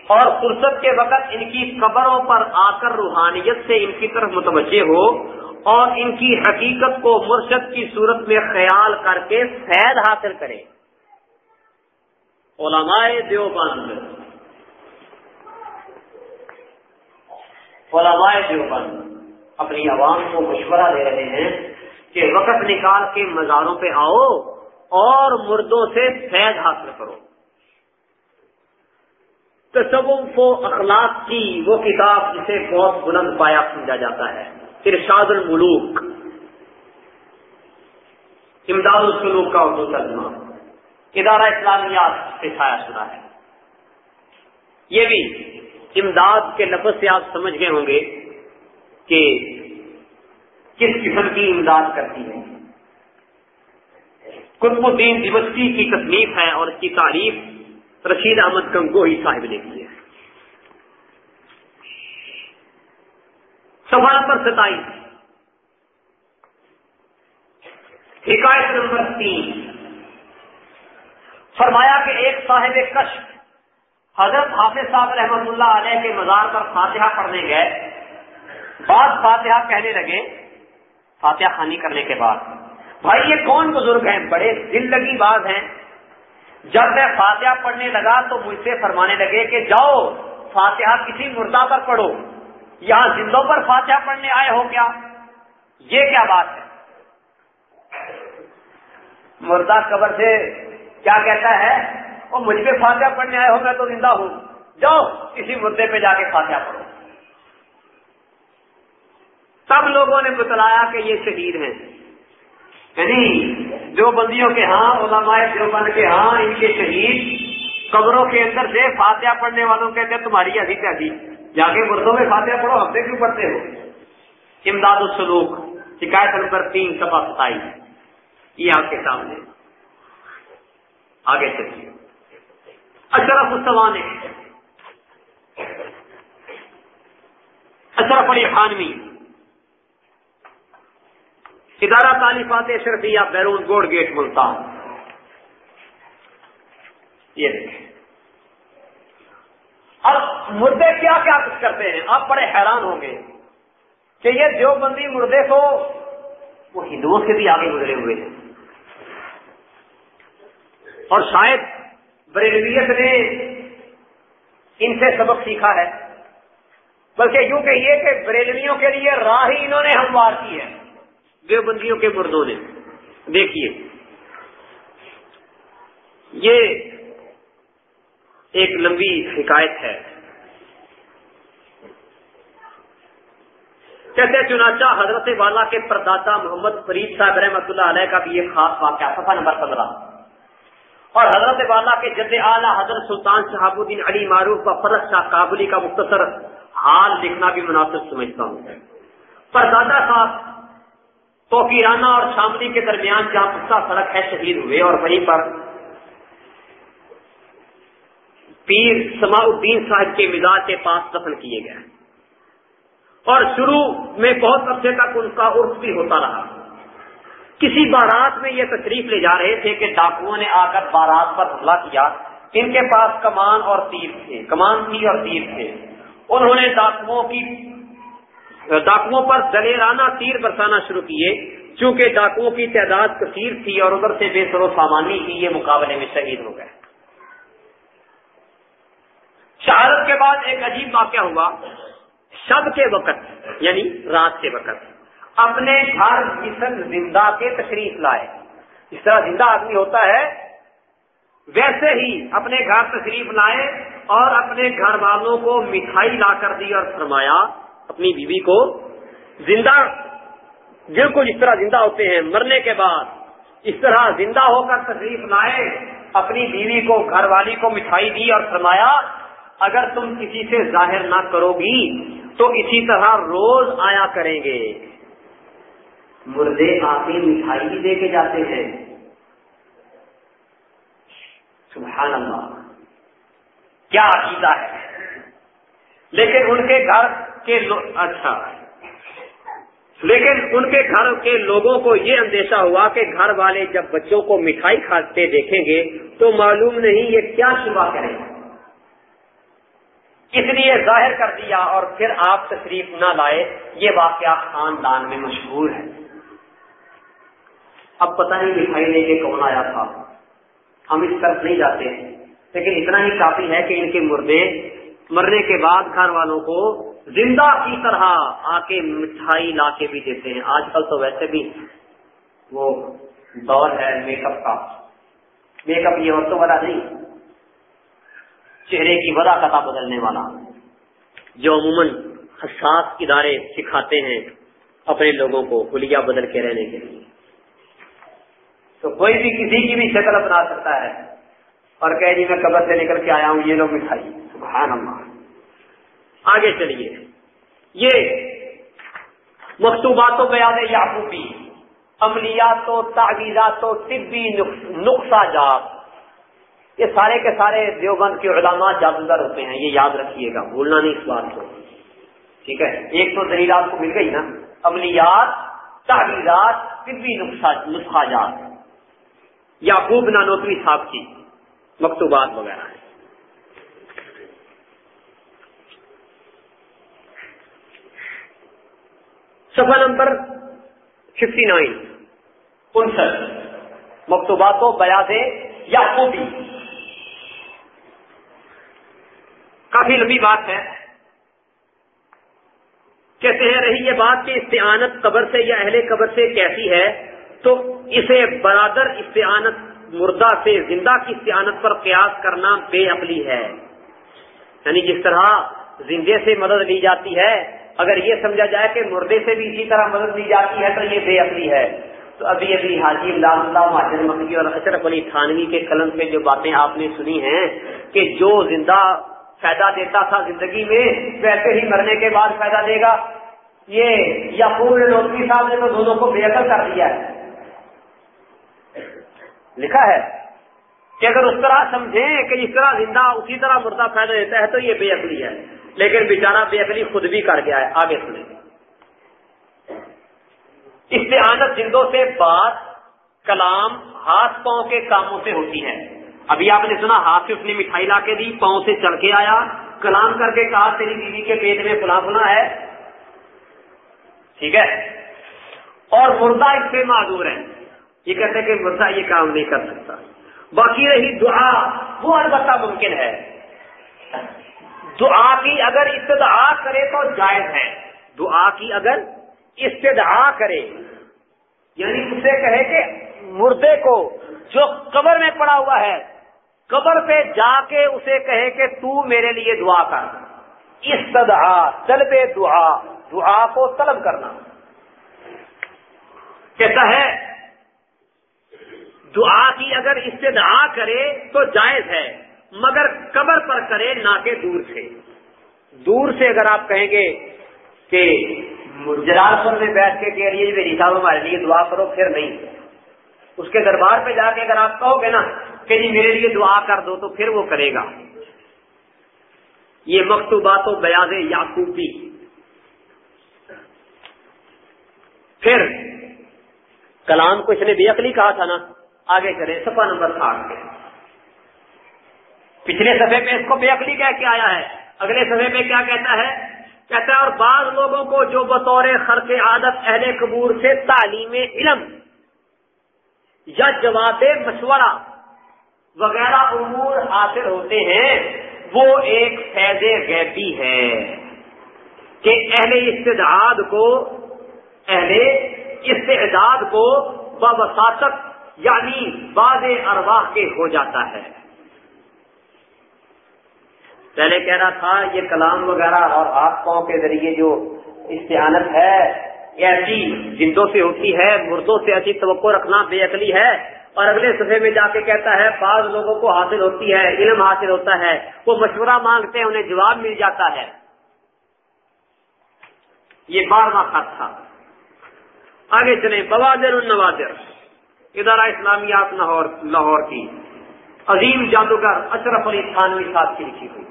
اور فرصت کے وقت ان کی قبروں پر آ کر روحانیت سے ان کی طرف متوجہ ہو۔ اور ان کی حقیقت کو مرشد کی صورت میں خیال کر کے فیض حاصل کرے۔ علماء دیوبند۔ علماء دیوبند اپنی عوام کو مشورہ دے رہے ہیں۔ کہ وقت نکال کے مزاروں پہ آؤ اور مردوں سے فیض حاصل کرو۔ تصوف و اخلاق کی وہ کتاب جسے بہت بلند پایا سمجھا جاتا ہے۔ ارشاد الملوک۔ امداد السلوک کا اردو ترجمہ۔ ادارہ اسلامیات سکھایا سنا ہے۔ یہ بھی امداد کے لفظ سے آپ سمجھ گئے ہوں گے کہ کس قسم کی امداد کرتی ہے قطب الدین دیوستی کی تصنیف ہے اور اس کی تعریف رشید احمد گنگوہی صاحب نے کی ہے۔ سفا نمبر ستائیس حکایت نمبر تین۔ فرمایا کہ ایک صاحب کش حضرت حافظ صاحب رحمت اللہ علیہ کے مزار پر فاتحہ پڑھنے گئے۔ بعد فاتحہ کہنے لگے فاتحہ خانی کرنے کے بعد۔ بھائی، یہ کون بزرگ ہیں؟ بڑے دل لگی ہیں۔ جب میں فاتحہ پڑھنے لگا تو مجھ سے فرمانے لگے کہ جاؤ، فاتحہ کسی مردہ پر پڑھو۔ یہاں زندوں پر فاتحہ پڑھنے آئے ہو کیا؟ یہ کیا بات ہے؟ مردہ قبر سے کیا کہتا ہے؟ وہ مجھ پہ فاتحہ پڑھنے آئے ہو، میں تو زندہ ہوں۔ جاؤ، کسی مردے پہ جا کے فاتحہ پڑھو۔ سب لوگوں نے بتلایا کہ یہ شہید ہیں۔ یعنی جو بندیوں کے ہاں علماء دیوبند کے ہاں ان کے شہید قبروں کے اندر سے فاتحہ پڑھنے والوں کہتے ہیں تمہاری ابھی ابھی جا کے مردوں میں فاتحہ پڑھو ہفتے کیوں پڑھتے ہو؟ امداد السلوک، شکایت نمبر تین سفا ستائیس۔ یہ آپ کے سامنے۔ آگے چلیے۔ اشرف السلام اشرف علی خانوی۔ ادارہ تعلیفات اشرفیہ بیرون گوڑ گیٹ ملتان۔ یہ دیکھیں۔ اب مردے کیا کیا کچھ کرتے ہیں؟ آپ بڑے حیران ہوں گے کہ یہ دیوبندی مردے کو وہ ہندوؤں سے بھی آگے گزرے ہوئے ہیں۔ اور شاید بریلویت نے ان سے سبق سیکھا ہے۔ بلکہ یوں کہ یہ کہ بریلویوں کے لیے راہ ہی انہوں نے ہموار کی ہے۔ دیوبندیوں کے مردوں نے۔ دیکھیے۔ یہ ایک لمبی حکایت ہے۔ کہتے چنانچہ حضرت والا کے پردادا محمد فرید صاحب رحمۃ اللہ علیہ کا بھی یہ خاص واقعہ سفا نمبر پندرہ۔ اور حضرت والا کے جد اعلیٰ حضرت سلطان شہاب الدین علی معروف کا فرق شاہ کابلی کا مختصر حال لکھنا بھی مناسب سمجھتا ہوں۔ پر دادا صاحب توفیرانہ اور شاملی کے درمیان جہاں پختہ سڑک ہے، شہید ہوئے اور وہیں پر پیر سما الدین صاحب کے مزاج کے پاس دفن کیے گئے۔ اور شروع میں بہت عرصے تک ان کا عرف بھی ہوتا رہا۔ کسی بارات میں یہ تشریف لے جا رہے تھے کہ ڈاکوؤں نے آ کر بارات پر حملہ کیا۔ ان کے پاس کمان اور تیر تھے کمان تھی اور تیر تھے۔ انہوں نے ڈاکوؤں کی ڈاکوؤں پر دلیرانہ تیر برسانا شروع کیے، چونکہ ڈاکوؤں کی تعداد کثیر تھی اور ادھر سے بے سر و سامانی تھی، یہ مقابلے میں شہید ہو گئے۔ شہادت کے بعد ایک عجیب واقعہ ہوا۔ شب کے وقت یعنی رات کے وقت، اپنے گھر جسم زندہ کے تشریف لائے۔ اس طرح زندہ آدمی ہوتا ہے، ویسے ہی اپنے گھر تشریف لائے اور اپنے گھر والوں کو مٹھائی لا کر دی اور فرمایا اپنی بیوی کو زندہ بالکل اس طرح زندہ ہوتے ہیں، مرنے کے بعد اس طرح زندہ ہو کر تشریف لائے، اپنی بیوی کو، گھر والی کو مٹھائی دی اور فرمایا، اگر تم کسی سے ظاہر نہ کرو گی تو اسی طرح روز آیا کریں گے۔ مردے آتے مٹھائی بھی دے کے جاتے ہیں۔ سبحان اللہ۔ کیا عقیدہ ہے؟ لیکن ان کے گھر کے اچھا۔ لیکن ان کے گھر کے لوگوں کو یہ اندیشہ ہوا کہ گھر والے جب بچوں کو مٹھائی کھاتے دیکھیں گے تو معلوم نہیں یہ کیا شبہ کریں اس لیے ظاہر کر دیا اور پھر آپ تشریف نہ لائے۔ یہ واقعہ خاندان میں مشہور ہے۔ اب پتہ نہیں مٹھائی لے کے کون آیا تھا۔ ہم اس طرف نہیں جاتے۔ ہیں لیکن اتنا ہی کافی ہے کہ ان کے مردے مرنے کے بعد گھر والوں کو زندہ کی طرح آ کے مٹھائی لا کے بھی دیتے ہیں۔ آج کل تو ویسے بھی وہ دور ہے میک اپ کا۔ میک اپ یہ عورتوں والا نہیں، چہرے کی ودا کتا بدلنے والا۔ جو عموماً حساس ادارے سکھاتے ہیں اپنے لوگوں کو ہولیا بدل کے رہنے کے لیے۔ تو کوئی بھی کسی کی بھی شکل اپنا سکتا ہے اور کہ جی میں قبر سے نکل کے آیا ہوں، یہ لوگ مٹھائی۔ سبحان اللہ۔ آگے چلیے۔ یہ مکتوبات و بیان یعقوبی، عملیات و تعویذات و طبی نقصہ جات۔ یہ سارے کے سارے دیوبند کے علامات جادوگر ہوتے ہیں، یہ یاد رکھیے گا، بھولنا نہیں اس بات کو۔ ٹھیک ہے؟ ایک تو دلیل آپ کو مل گئی نا۔ عملیات، تعویذات، طبی نسخہ جات۔ یعقوب نانوتری صاحب کی مکتوبات وغیرہ ہیں۔ سفر نمبر ففٹی نائن انسٹھ۔ مکتوبات و بیاض یعقوبی۔ کافی لمبی بات ہے۔ کہتے ہیں، رہی یہ بات کہ استعانت قبر سے یا اہل قبر سے کیسی ہے، تو اسے برادر استعانت، مردہ سے زندہ کی استعانت پر قیاس کرنا بے عقلی ہے۔ یعنی جس طرح زندے سے مدد لی جاتی ہے اگر یہ سمجھا جائے کہ مردے سے بھی اسی طرح مدد لی جاتی ہے تو یہ بے عقلی ہے۔ تو ابھی ابھی حاجی اللہ اللہ مہاجر مکی اور اشرف علی تھانوی کے قلم پہ جو باتیں آپ نے سنی ہیں کہ جو زندہ فائدہ دیتا تھا زندگی میں، ویسے ہی مرنے کے بعد فائدہ دے گا۔ یہ یعقوب لوٹری صاحب نے تو دونوں کو بے عقل کر دیا ہے۔ لکھا ہے کہ اگر اس طرح سمجھیں کہ اس طرح زندہ اسی طرح مردہ فائدہ دیتا ہے تو یہ بے عقلی ہے۔ لیکن بیچارہ بے عقلی خود بھی کر گیا ہے، آگے سنیں۔ استعانت جندوں سے بات کلام ہاتھ پاؤں کے کاموں سے ہوتی ہے۔ ابھی آپ نے سنا، ہاتھ سے اس نے مٹھائی لا کے دی، پاؤں سے چل کے آیا، کلام کر کے کہا، تیری بیوی کے پیٹ میں فلاں فلاں ہے۔ ٹھیک ہے؟ اور مردہ اس سے معذور ہے۔ یہ کہتے کہ مردہ یہ کام نہیں کر سکتا۔ باقی رہی دعا، وہ البتہ ممکن ہے۔ دعا کی اگر استدعا کرے تو جائز ہے۔ دعا کی اگر استدعا کرے یعنی اسے کہے کہ مردے کو جو قبر میں پڑا ہوا ہے، قبر پہ جا کے اسے کہے کہ تو میرے لیے دعا کر۔ استدعا، طلب دعا دعا کو طلب کرنا۔ کہتا ہے، دعا کی اگر استدعا کرے تو جائز ہے۔ مگر قبر پر کرے نہ کہ دور سے۔ دور سے اگر آپ کہیں گے کہ جلال پور میں بیٹھ کے کہہ لیے میری صاحب ہمارے لیے دعا کرو، پھر نہیں۔ اس کے دربار پہ جا کے اگر آپ کہو گے نا کہ جی میرے لیے دعا کر دو تو پھر وہ کرے گا۔ یہ مکتوبات و بیاض یاقوبی پھر کلام کو اس نے بے عقلی کہا تھا نا، آگے کریں سفا نمبر ساٹھ۔ پہ پچھلے سفے پہ اس کو بے عقلی کہہ کے آیا ہے۔ اگلے سفے پہ کیا کہتا ہے؟ کہتا ہے، اور بعض لوگوں کو جو بطور خرچ عادت اہل قبور سے تعلیم علم یا جواب مشورہ وغیرہ امور حاصل ہوتے ہیں، وہ ایک فیض غیبی ہے کہ اہل استداد کو، اہل استعداد کو بوساطت یعنی بعض ارواح کے ہو جاتا ہے۔ پہلے کہہ رہا تھا، یہ کلام وغیرہ اور ہاتھ پاؤں کے ذریعے جو استعانت ہے ایسی جندوں سے ہوتی ہے، مردوں سے ایسی توقع رکھنا بے عقلی ہے۔ اور اگلے صفحے میں جا کے کہتا ہے، بعض لوگوں کو حاصل ہوتی ہے، علم حاصل ہوتا ہے، وہ مشورہ مانگتے ہیں، انہیں جواب مل جاتا ہے۔ یہ بارہواں خط تھا۔ آگے چلیں، بوادر النوادر۔ ادارہ اسلامیات لاہور لاہور کی عظیم جادوگر اشرف علی خانوی صاحب کی لکھی ہوئی۔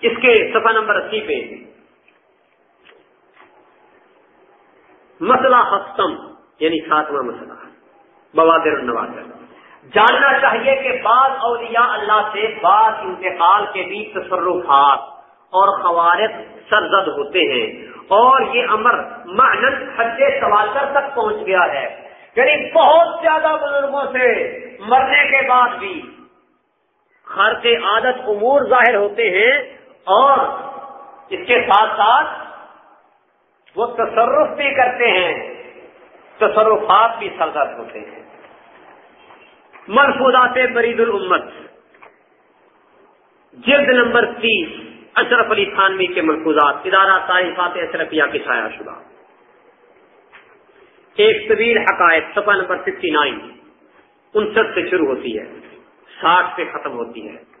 اس کے صفحہ نمبر اسی پہ مسئلہ ہستم یعنی ساتواں مسئلہ۔ بوادر النوادر۔ جاننا چاہیے کہ بعض اولیاء اللہ سے بعض انتقال کے بھی تصرفات اور خوارق سرزد ہوتے ہیں۔ اور یہ امر معنن حد سوالر تک پہنچ گیا ہے۔ یعنی بہت زیادہ بزرگوں سے مرنے کے بعد بھی خرچ عادت امور ظاہر ہوتے ہیں۔ اور اس کے ساتھ ساتھ وہ تصرف بھی کرتے ہیں، تصرفات بھی سرزد ہوتے ہیں۔ ملفوظات برید الامت۔ جلد نمبر تیس، اشرف علی خانوی کے ملفوظات ادارہ تعریفات اشرفیہ کے چھایا شدہ۔ ایک طویل حقائق سفا نمبر سکسٹی نائن، انسٹھ سے شروع ہوتی ہے، ساٹھ سے ختم ہوتی ہے۔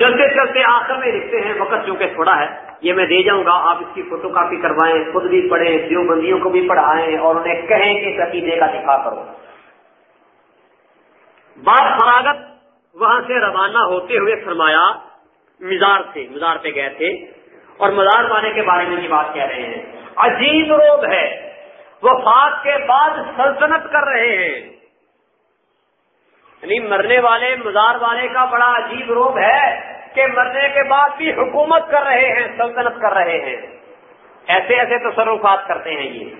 چلتے چلتے آخر میں لکھتے ہیں، وقت چونکہ تھوڑا ہے، یہ میں دے جاؤں گا، آپ اس کی فوٹو کاپی کروائیں، خود بھی پڑھیں، دیو بندیوں کو بھی پڑھائیں اور انہیں کہیں کہ عقیدے کا دفاع کرو۔ بعد فراغت وہاں سے روانہ ہوتے ہوئے فرمایا، مزار سے، مزار پہ گئے تھے۔ اور مزار والے کے بارے میں یہ بات کہہ رہے ہیں، عجیب روب ہے۔ وہ کے بعد سلطنت کر رہے ہیں۔ یعنی مرنے والے، مزار والے کا بڑا عجیب روب ہے کہ مرنے کے بعد بھی حکومت کر رہے ہیں، سلطنت کر رہے ہیں۔ ایسے ایسے تصرفات کرتے ہیں یہ۔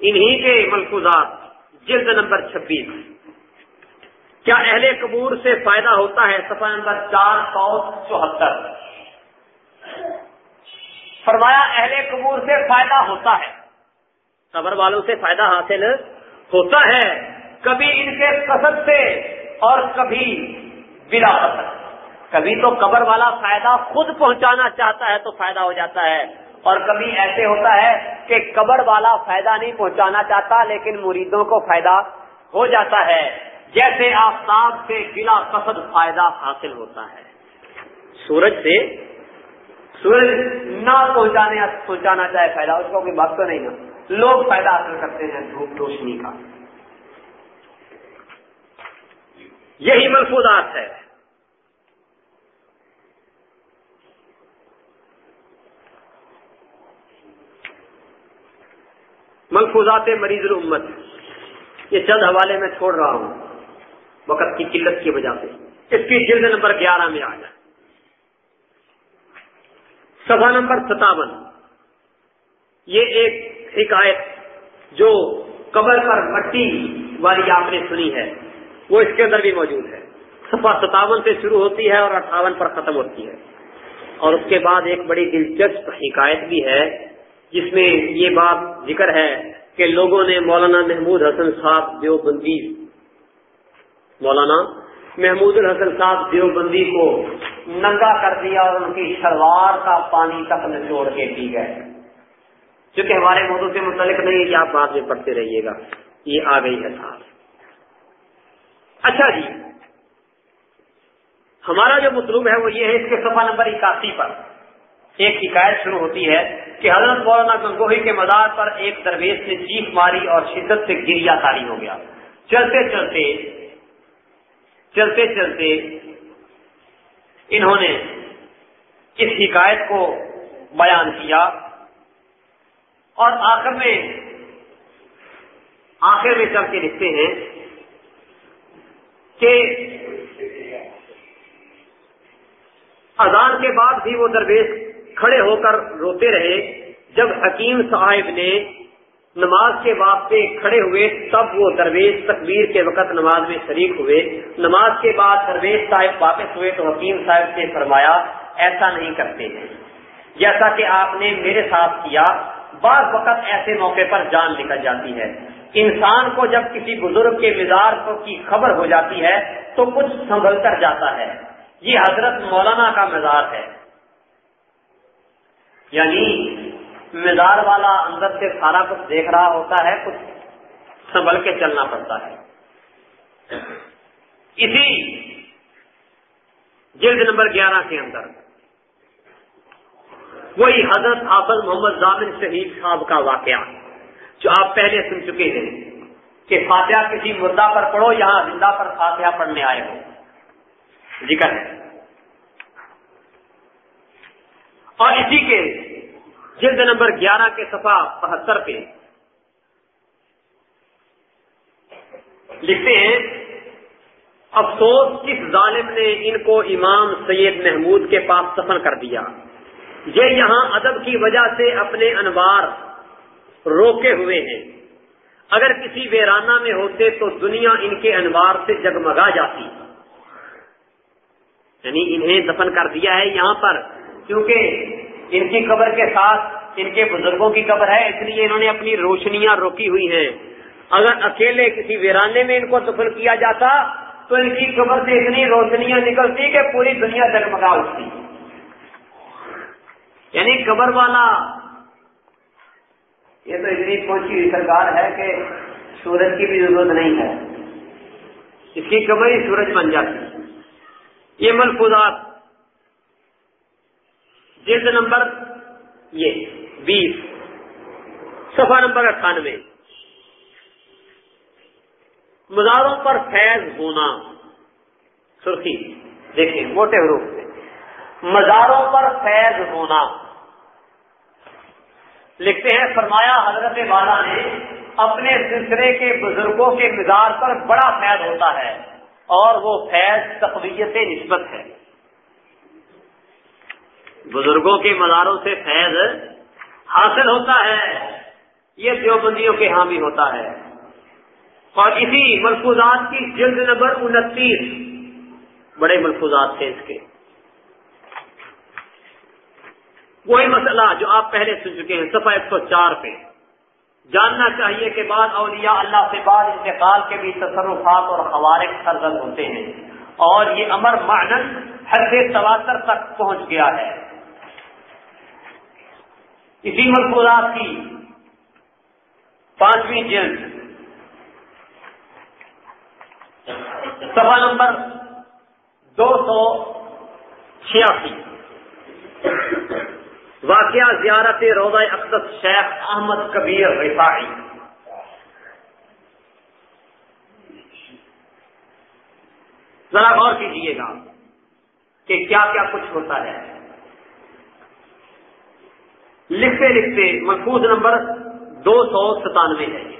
انہی کے ملفوظات جلد نمبر چھبیس۔ کیا اہل قبور سے فائدہ ہوتا ہے؟ سفا نمبر چار سو چوہتر۔ فرمایا، اہل قبور سے فائدہ ہوتا ہے۔ قبر والوں سے فائدہ حاصل ہوتا ہے۔ کبھی ان کے قصد سے اور کبھی بلا قصد. کبھی تو قبر والا فائدہ خود پہنچانا چاہتا ہے تو فائدہ ہو جاتا ہے. اور کبھی ایسے ہوتا ہے کہ قبر والا فائدہ نہیں پہنچانا چاہتا لیکن مریدوں کو فائدہ ہو جاتا ہے. جیسے آفتاب سے بلا قصد فائدہ حاصل ہوتا ہے. سورج سے سورج نہ پہنچانے پہنچانا چاہے فائدہ اس کو کوئی بات تو نہیں نا. لوگ فائدہ حاصل کرتے ہیں دھوپ روشنی کا. یہی ملفوظات ہے۔ ملفوظات مریض الامت، یہ چند حوالے میں چھوڑ رہا ہوں، وقت کی قلت کی وجہ سے۔ اس کی جلد نمبر گیارہ میں آ جائے۔ سبھا نمبر ستاون۔ یہ ایک حکایت جو قبر پر مٹی والی آپ نے سنی ہے۔ وہ اس کے اندر بھی موجود ہے۔ سفا ستاون سے شروع ہوتی ہے اور اٹھاون پر ختم ہوتی ہے۔ اور اس کے بعد ایک بڑی دلچسپ حکایت بھی ہے، جس میں یہ بات ذکر ہے کہ لوگوں نے مولانا محمود حسن صاحب دیوبندی مولانا محمود الحسن صاحب دیوبندی کو ننگا کر دیا اور ان کی شلوار کا پانی تک نچوڑ کے پی گئے۔ چونکہ ہمارے موضوع سے متعلق نہیں ہے کہ آپ بعد میں پڑھتے رہیے گا۔ یہ آ گئی ہے صاحب۔ اچھا جی۔ ہمارا جو مطلوب ہے وہ یہ ہے اس کے صفحہ نمبر اکاسی پر۔ ایک شکایت شروع ہوتی ہے کہ حضرت مولانا گنگوہی کے مزار پر ایک درویش نے چیخ ماری اور شدت سے گریا تاری ہو گیا۔ چلتے چلتے چلتے چلتے انہوں نے اس شکایت کو بیان کیا اور آخر میں آخر میں چل کے لکھتے ہیں کہ اذان کے بعد بھی وہ درویش کھڑے ہو کر روتے رہے۔ جب حکیم صاحب نے نماز کے واسطے کھڑے ہوئے، تب وہ درویش تکبیر کے وقت نماز میں شریک ہوئے۔ نماز کے بعد درویش صاحب واپس ہوئے تو حکیم صاحب سے فرمایا، ایسا نہیں کرتے ہیں۔ جیسا کہ آپ نے میرے ساتھ کیا، بعض وقت ایسے موقع پر جان نکل جاتی ہے۔ انسان کو جب کسی بزرگ کے مزاج کی خبر ہو جاتی ہے تو کچھ سنبھل کر جاتا ہے۔ یہ حضرت مولانا کا مزاج ہے۔ یعنی مزار والا اندر سے سارا کچھ دیکھ رہا ہوتا ہے، کچھ سنبھل کے چلنا پڑتا ہے۔ اسی جلد نمبر گیارہ کے اندر وہی حضرت حافظ محمد ضامن شہید صاحب کا واقعہ۔ جو آپ پہلے سن چکے ہیں کہ فاتحہ کسی مردہ پر پڑھو یہاں زندہ پر فاتحہ پڑھنے آئے ہو۔ جی ذکر ہے؟ اور اسی کے جلد نمبر گیارہ کے صفحہ بہتر پہ لکھتے ہیں، افسوس کس ظالم نے ان کو امام سید محمود کے پاس سفر کر دیا۔ یہ یہاں ادب کی وجہ سے اپنے انوار روکے ہوئے ہیں۔ اگر کسی ویرانہ میں ہوتے تو دنیا ان کے انوار سے جگمگا جاتی۔ یعنی انہیں دفن کر دیا ہے یہاں پر، کیونکہ ان کی قبر کے ساتھ ان کے بزرگوں کی قبر ہے، اس لیے انہوں نے اپنی روشنیاں روکی ہوئی ہیں۔ اگر اکیلے کسی ویرانے میں ان کو دفن کیا جاتا، تو ان کی قبر سے اتنی روشنیاں نکلتی کہ پوری دنیا جگمگا اٹھتی۔ یعنی قبر والا یہ تو اتنی پہنچی ہوئی سرکار ہے کہ سورج کی بھی ضرورت نہیں ہے۔ اس کی قبر ہی سورج بن جاتی۔ یہ ملفوظات۔ جلد نمبر یہ، بیس۔ صفحہ نمبر اٹھانوے۔ مزاروں پر فیض ہونا۔ سرخی، دیکھیں، موٹے حروف۔ سے مزاروں پر فیض ہونا۔ لکھتے ہیں، فرمایا، حضرت والا نے اپنے سلسلے کے بزرگوں کے مزار پر بڑا فیض ہوتا ہے اور وہ فیض تقویت نسبت ہے۔ بزرگوں کے مزاروں سے فیض حاصل ہوتا ہے، یہ دیوبندیوں کے ہاں بھی ہوتا ہے۔ اور اسی ملفوظات کی جلد نمبر انتیس، بڑے ملفوظات تھے اس کے۔ وہی مسئلہ جو آپ پہلے سن چکے ہیں، صفحہ ایک سو چار پہ۔ جاننا چاہیے کہ بعد اولیاء اللہ سے بعد انتقال کے بھی تصرفات اور خوارق سرزد ہوتے ہیں۔ اور یہ امر معنن حد تواتر تک پہنچ گیا ہے۔ اسی ملفوظات کی پانچویں جلد۔ سفا نمبر دو سو چھیاسی۔ واقعہ زیارت روزہ اقدس شیخ احمد کبیر رفاعی۔ ذرا غور کیجیے گا کہ کیا کیا کچھ ہوتا ہے۔ لکھتے لکھتے محفوظ نمبر دو سو ستانوے ہے۔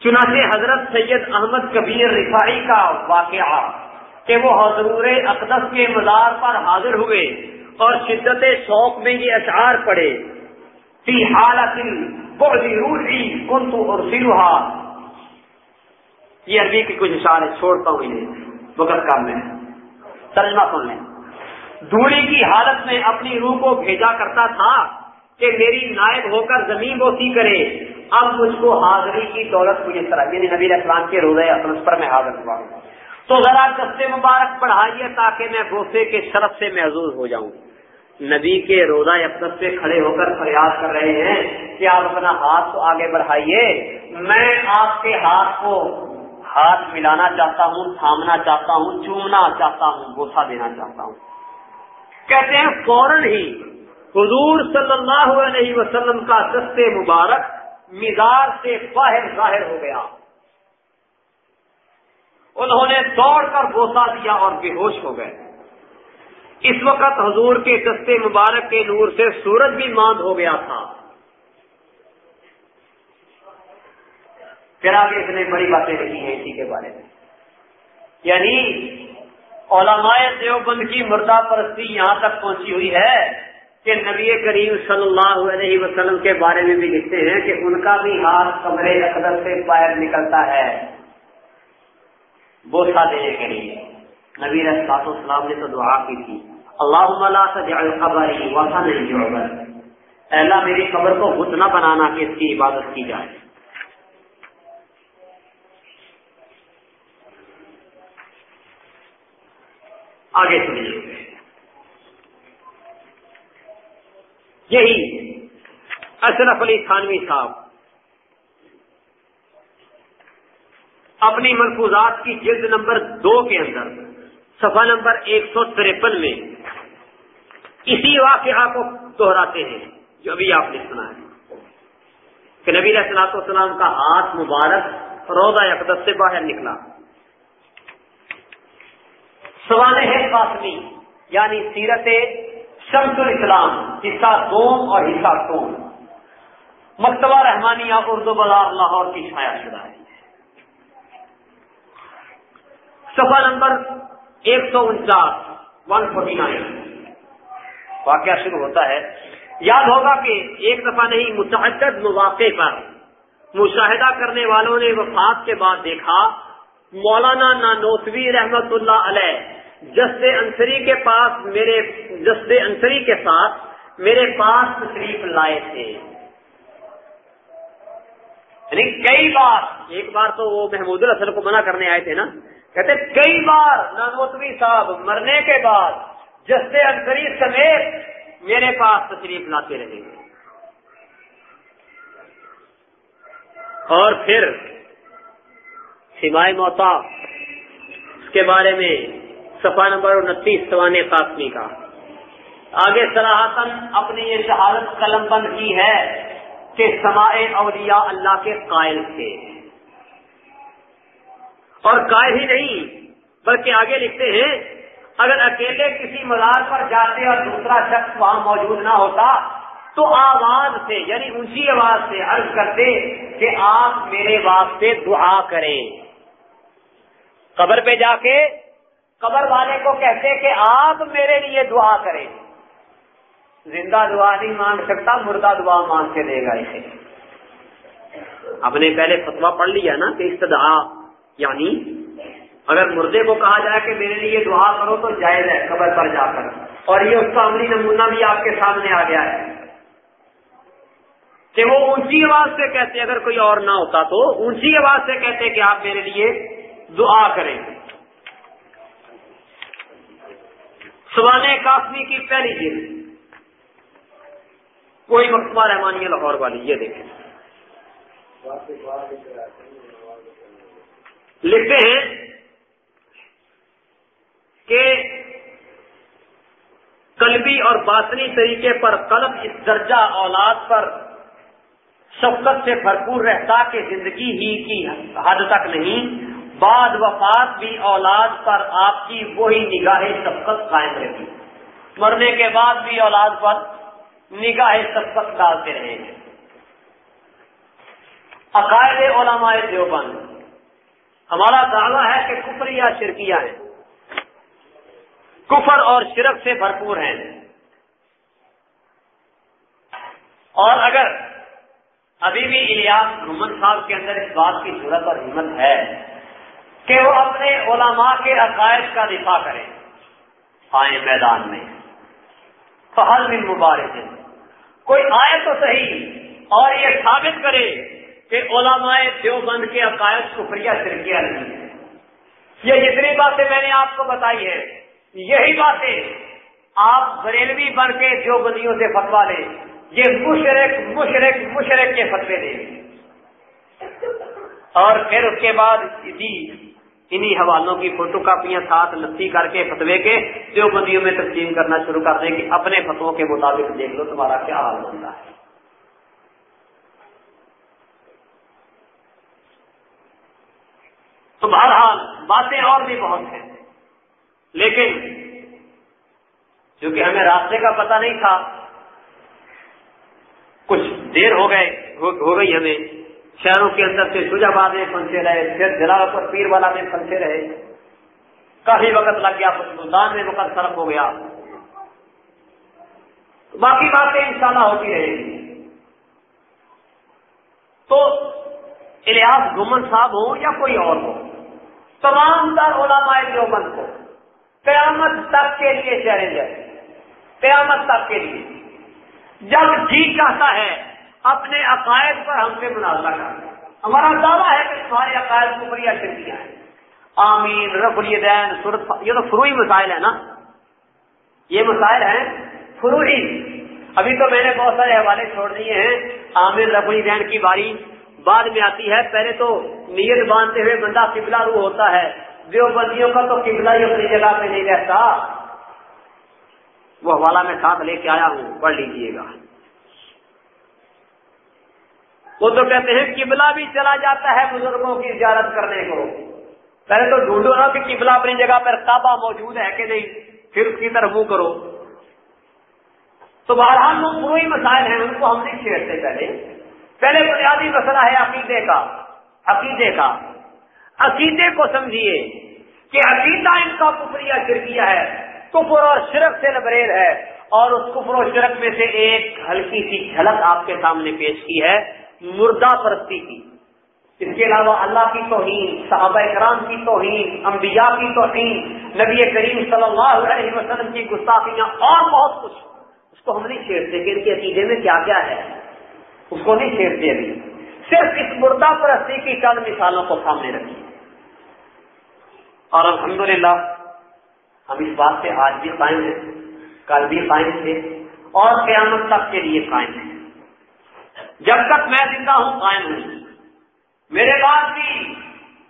چنانچہ حضرت سید احمد کبیر رفائی کا واقعہ کہ وہ حضور اقدس کے مزار پر حاضر ہوئے۔ اور شدت شوق میں یہ اشعار پڑے فی حالت روحی کن تو اور سلوہا یہ عربی کی کچھ اشعار چھوڑتا ہوں یہ وقت کام میں۔ ترجمہ سن لیں۔ دوری کی حالت میں اپنی روح کو بھیجا کرتا تھا کہ میری نائب ہو کر زمین بوسی کرے۔ اب مجھ کو حاضری کی دولت مجھے طرح یعنی نبی اسلام کے روزے اقدس پر میں حاضر ہوا۔ تو ذرا دستے مبارک پڑھائیے تاکہ میں بوسے کے شرف سے محظوظ ہو جاؤں۔ نبی کے روزہ اقدس پہ کھڑے ہو کر فریاد کر رہے ہیں کہ آپ اپنا ہاتھ تو آگے بڑھائیے۔ میں آپ کے ہاتھ کو ہاتھ ملانا چاہتا ہوں، تھامنا چاہتا ہوں، چومنا چاہتا ہوں بوسا دینا چاہتا ہوں۔ کہتے ہیں، فوراً ہی حضور صلی اللہ علیہ وسلم کا دست مبارک مزار سے باہر ظاہر ہو گیا۔ انہوں نے دوڑ کر بوسا دیا اور بے ہوش ہو گئے۔ اس وقت حضور کے دستے مبارک کے نور سے سورج بھی ماند ہو گیا تھا۔ پھر آگے اس نے بڑی باتیں لکھی ہیں اسی کے بارے میں۔ یعنی علماء دیوبند کی مردہ پرستی یہاں تک پہنچی ہوئی ہے کہ نبی کریم صلی اللہ علیہ وسلم کے بارے میں بھی لکھتے ہیں کہ ان کا بھی ہاتھ کمرے اقدر سے باہر نکلتا ہے۔ بوسا دینے کے لیے نبی رسلاط اسلام نے تو دعا کی تھی اللہ خبری وسا نہیں جو اللہ، میری خبر کو خود نہ بنانا کہ اس کی عبادت کی جائے۔ آگے سنیے۔ یہی اشرف علی خانوی صاحب اپنی ملفوظات کی جلد نمبر دو کے اندر صفحہ نمبر ایک سو ترپن میں اسی واقعہ کو دہراتے ہیں جو ابھی آپ نے سنا ہے کہ نبی السلاط والسلام کا ہاتھ مبارک روزہ اقدس سے باہر نکلا۔ سوال ہے قاسمی یعنی سیرت شمس الاسلام، حصہ دوم اور حصہ توم مکتبہ رحمانیہ اردو بازار لاہور کی چھایا شدہ ہے۔ صفحہ نمبر ایک سو انچاس ون فورٹی نائن واقعہ شروع ہوتا ہے۔ یاد ہوگا کہ ایک دفعہ نہیں متحد مواقع پر مشاہدہ کرنے والوں نے وفات کے بعد دیکھا، مولانا نانوسوی رحمت اللہ علیہ جسد انصری کے پاس میرے جسد انصری کے ساتھ میرے پاس تشریف لائے تھے۔ یعنی کئی بار، ایک بار تو وہ محمود الحسن کو منع کرنے آئے تھے نا۔ کہتے کئی بار نانوتوی صاحب مرنے کے بعد جسے انکری سمیت میرے پاس تشریف لاتے رہے گے۔ اور پھر سمائے موتا، اس کے بارے میں صفحہ نمبر انتیس سوان قاسمی کا۔ آگے سراہتن اپنی یہ شہادت قلم بند کی ہے کہ سماع اولیاء اللہ کے قائل تھے۔ اور قائل ہی نہیں، بلکہ آگے لکھتے ہیں، اگر اکیلے کسی مزار پر جاتے اور دوسرا شخص وہاں موجود نہ ہوتا، تو آواز سے یعنی اونچی آواز سے عرض کرتے کہ آپ میرے واسطے دعا کریں۔ قبر پہ جا کے قبر والے کو کہتے کہ آپ میرے لیے دعا کریں۔ زندہ دعا نہیں مانگ سکتا، مردہ دعا مانگ کے دے گا اسے۔ آپ نے پہلے فتوا پڑھ لیا نا کہ استدعا یعنی اگر مردے کو کہا جائے کہ میرے لیے دعا کرو تو جائز ہے، قبر پر جا کر۔ اور یہ اس کا عملی نمونہ بھی آپ کے سامنے آ گیا ہے۔ کہ وہ اونچی آواز سے کہتے اگر کوئی اور نہ ہوتا تو اونچی آواز سے کہتے کہ آپ میرے لیے دعا کریں۔ سوال کافی کی پہلی جلد۔ کوئی مقصبہ رحمانی لاہور والی، یہ دیکھیں۔ لکھتے ہیں کہ قلبی اور باطنی طریقے پر قلب اس درجہ اولاد پر شفقت سے بھرپور رہتا کہ زندگی ہی کی حد تک نہیں، بعد وفات بھی اولاد پر آپ کی وہی نگاہ شفقت قائم رہی مرنے کے بعد بھی اولاد پر نگاہ شفقت ڈالتے رہے ہیں۔ عقائد علماء دیوبند ہمارا دعویٰ ہے کہ کفر یا شرکیاں ہیں کفر اور شرک سے بھرپور ہیں۔ اور اگر ابھی بھی الیاس محمد صاحب کے اندر اس بات کی ضرورت اور ہمت ہے کہ وہ اپنے علماء کے عقائد کا دفاع کریں آئے میدان میں۔ فہل بن مبارک۔ کوئی آئے تو صحیح اور یہ ثابت کرے کہ علماء دیوبند کے عقائد کفریہ شرکیہ نہیں ہے یہ جتنی باتیں میں نے آپ کو بتائی ہے یہی باتیں آپ بریلوی بن کے دیوبندیوں سے فتوا لیں۔ یہ مشرق مشرق مشرق کے فتوے دیں اور پھر اس کے بعد اسی، انہی حوالوں کی فوٹو کاپیاں ساتھ لسی کر کے فتوے کے دیوبندیوں میں تقسیم کرنا شروع کر دیں کہ اپنے فتووں کے مطابق دیکھ لو تمہارا کیا حال ہوتا ہے۔ تو بہرحال باتیں اور بھی بہت ہیں۔ لیکن چونکہ ہمیں راستے کا پتہ نہیں تھا، کچھ دیر ہو گئے، ہو گئی ہمیں۔ شہروں کے اندر سے شوج آباد میں پھنسے رہے، پھر جلال پر پیر والا میں پھنسے رہے۔ کافی وقت لگ گیا سلطان میں وقت سرف ہو گیا۔ باقی باتیں انشاءاللہ ہوتی رہے گی۔ تو الیاس گمن صاحب ہو یا کوئی اور ہو، تمام تر علماء دیوبند کو قیامت تک کے لیے چیلنج ہے۔ قیامت تک کے لیے۔ جب جی چاہتا ہے، اپنے عقائد پر ہم سے مناظرہ کر۔ ہمارا دعویٰ ہے کہ تمہارے عقائد کو بڑی شکریہ ہیں آمین رف الدین سورت یہ تو فروئی مسائل ہے نا۔ یہ مسائل ہیں فروئی ابھی تو میں نے بہت سارے حوالے چھوڑ دیے ہیں۔ آمین رف الدین کی باری۔ بعد میں آتی ہے، پہلے تو نیت باندھتے ہوئے بندہ قبلہ رو ہوتا ہے۔ دیوبندیوں کا تو قبلہ ہی اپنی جگہ پہ نہیں رہتا۔ وہ حوالہ میں ساتھ لے کے آیا ہوں، پڑھ لیجیے گا۔ وہ تو کہتے ہیں، قبلہ بھی چلا جاتا ہے بزرگوں کی زیارت کرنے کو۔ پہلے تو ڈھونڈو نا کہ قبلہ اپنی جگہ پر کعبہ موجود ہے کہ نہیں، پھر اس کی طرف منہ کرو۔ تو بہرحال وہ پوری مسائل ہیں، ان کو ہم نہیں چھیڑتے پہلے۔ پہلے بنیادی مسئلہ ہے عقیدے کا عقیدے کا۔ عقیدے کو سمجھیے کہ عقیدہ ان کا کفریہ شرکیہ ہے، کفر اور شرک سے لبریز ہے اور اس کفر و شرک میں سے ایک ہلکی سی جھلک آپ کے سامنے پیش کی ہے، مردہ پرستی کی۔ اس کے علاوہ اللہ کی توہین، صحابہ کرام کی توہین، انبیاء کی توہین، نبی کریم صلی اللہ علیہ وسلم کی گستاخیاں اور بہت کچھ۔ اس کو ہم نہیں چھیڑتے کہ ان کے عقیدے میں کیا کیا ہے۔ اس کو نہیں چھیڑتے ابھی صرف اس مردہ پرستی کی چند مثالوں کو سامنے رکھی اور الحمدللہ، ہم اس بات سے آج بھی قائم ہیں، کل بھی قائم تھے اور قیامت تک کے لیے قائم ہیں۔ جب تک میں زندہ ہوں، قائم ہوں۔ میرے بعد بھی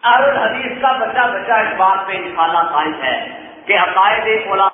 اہل الحدیث کا بچہ بچہ اس بات پہ انشاءاللہ قائم ہے کہ عقائد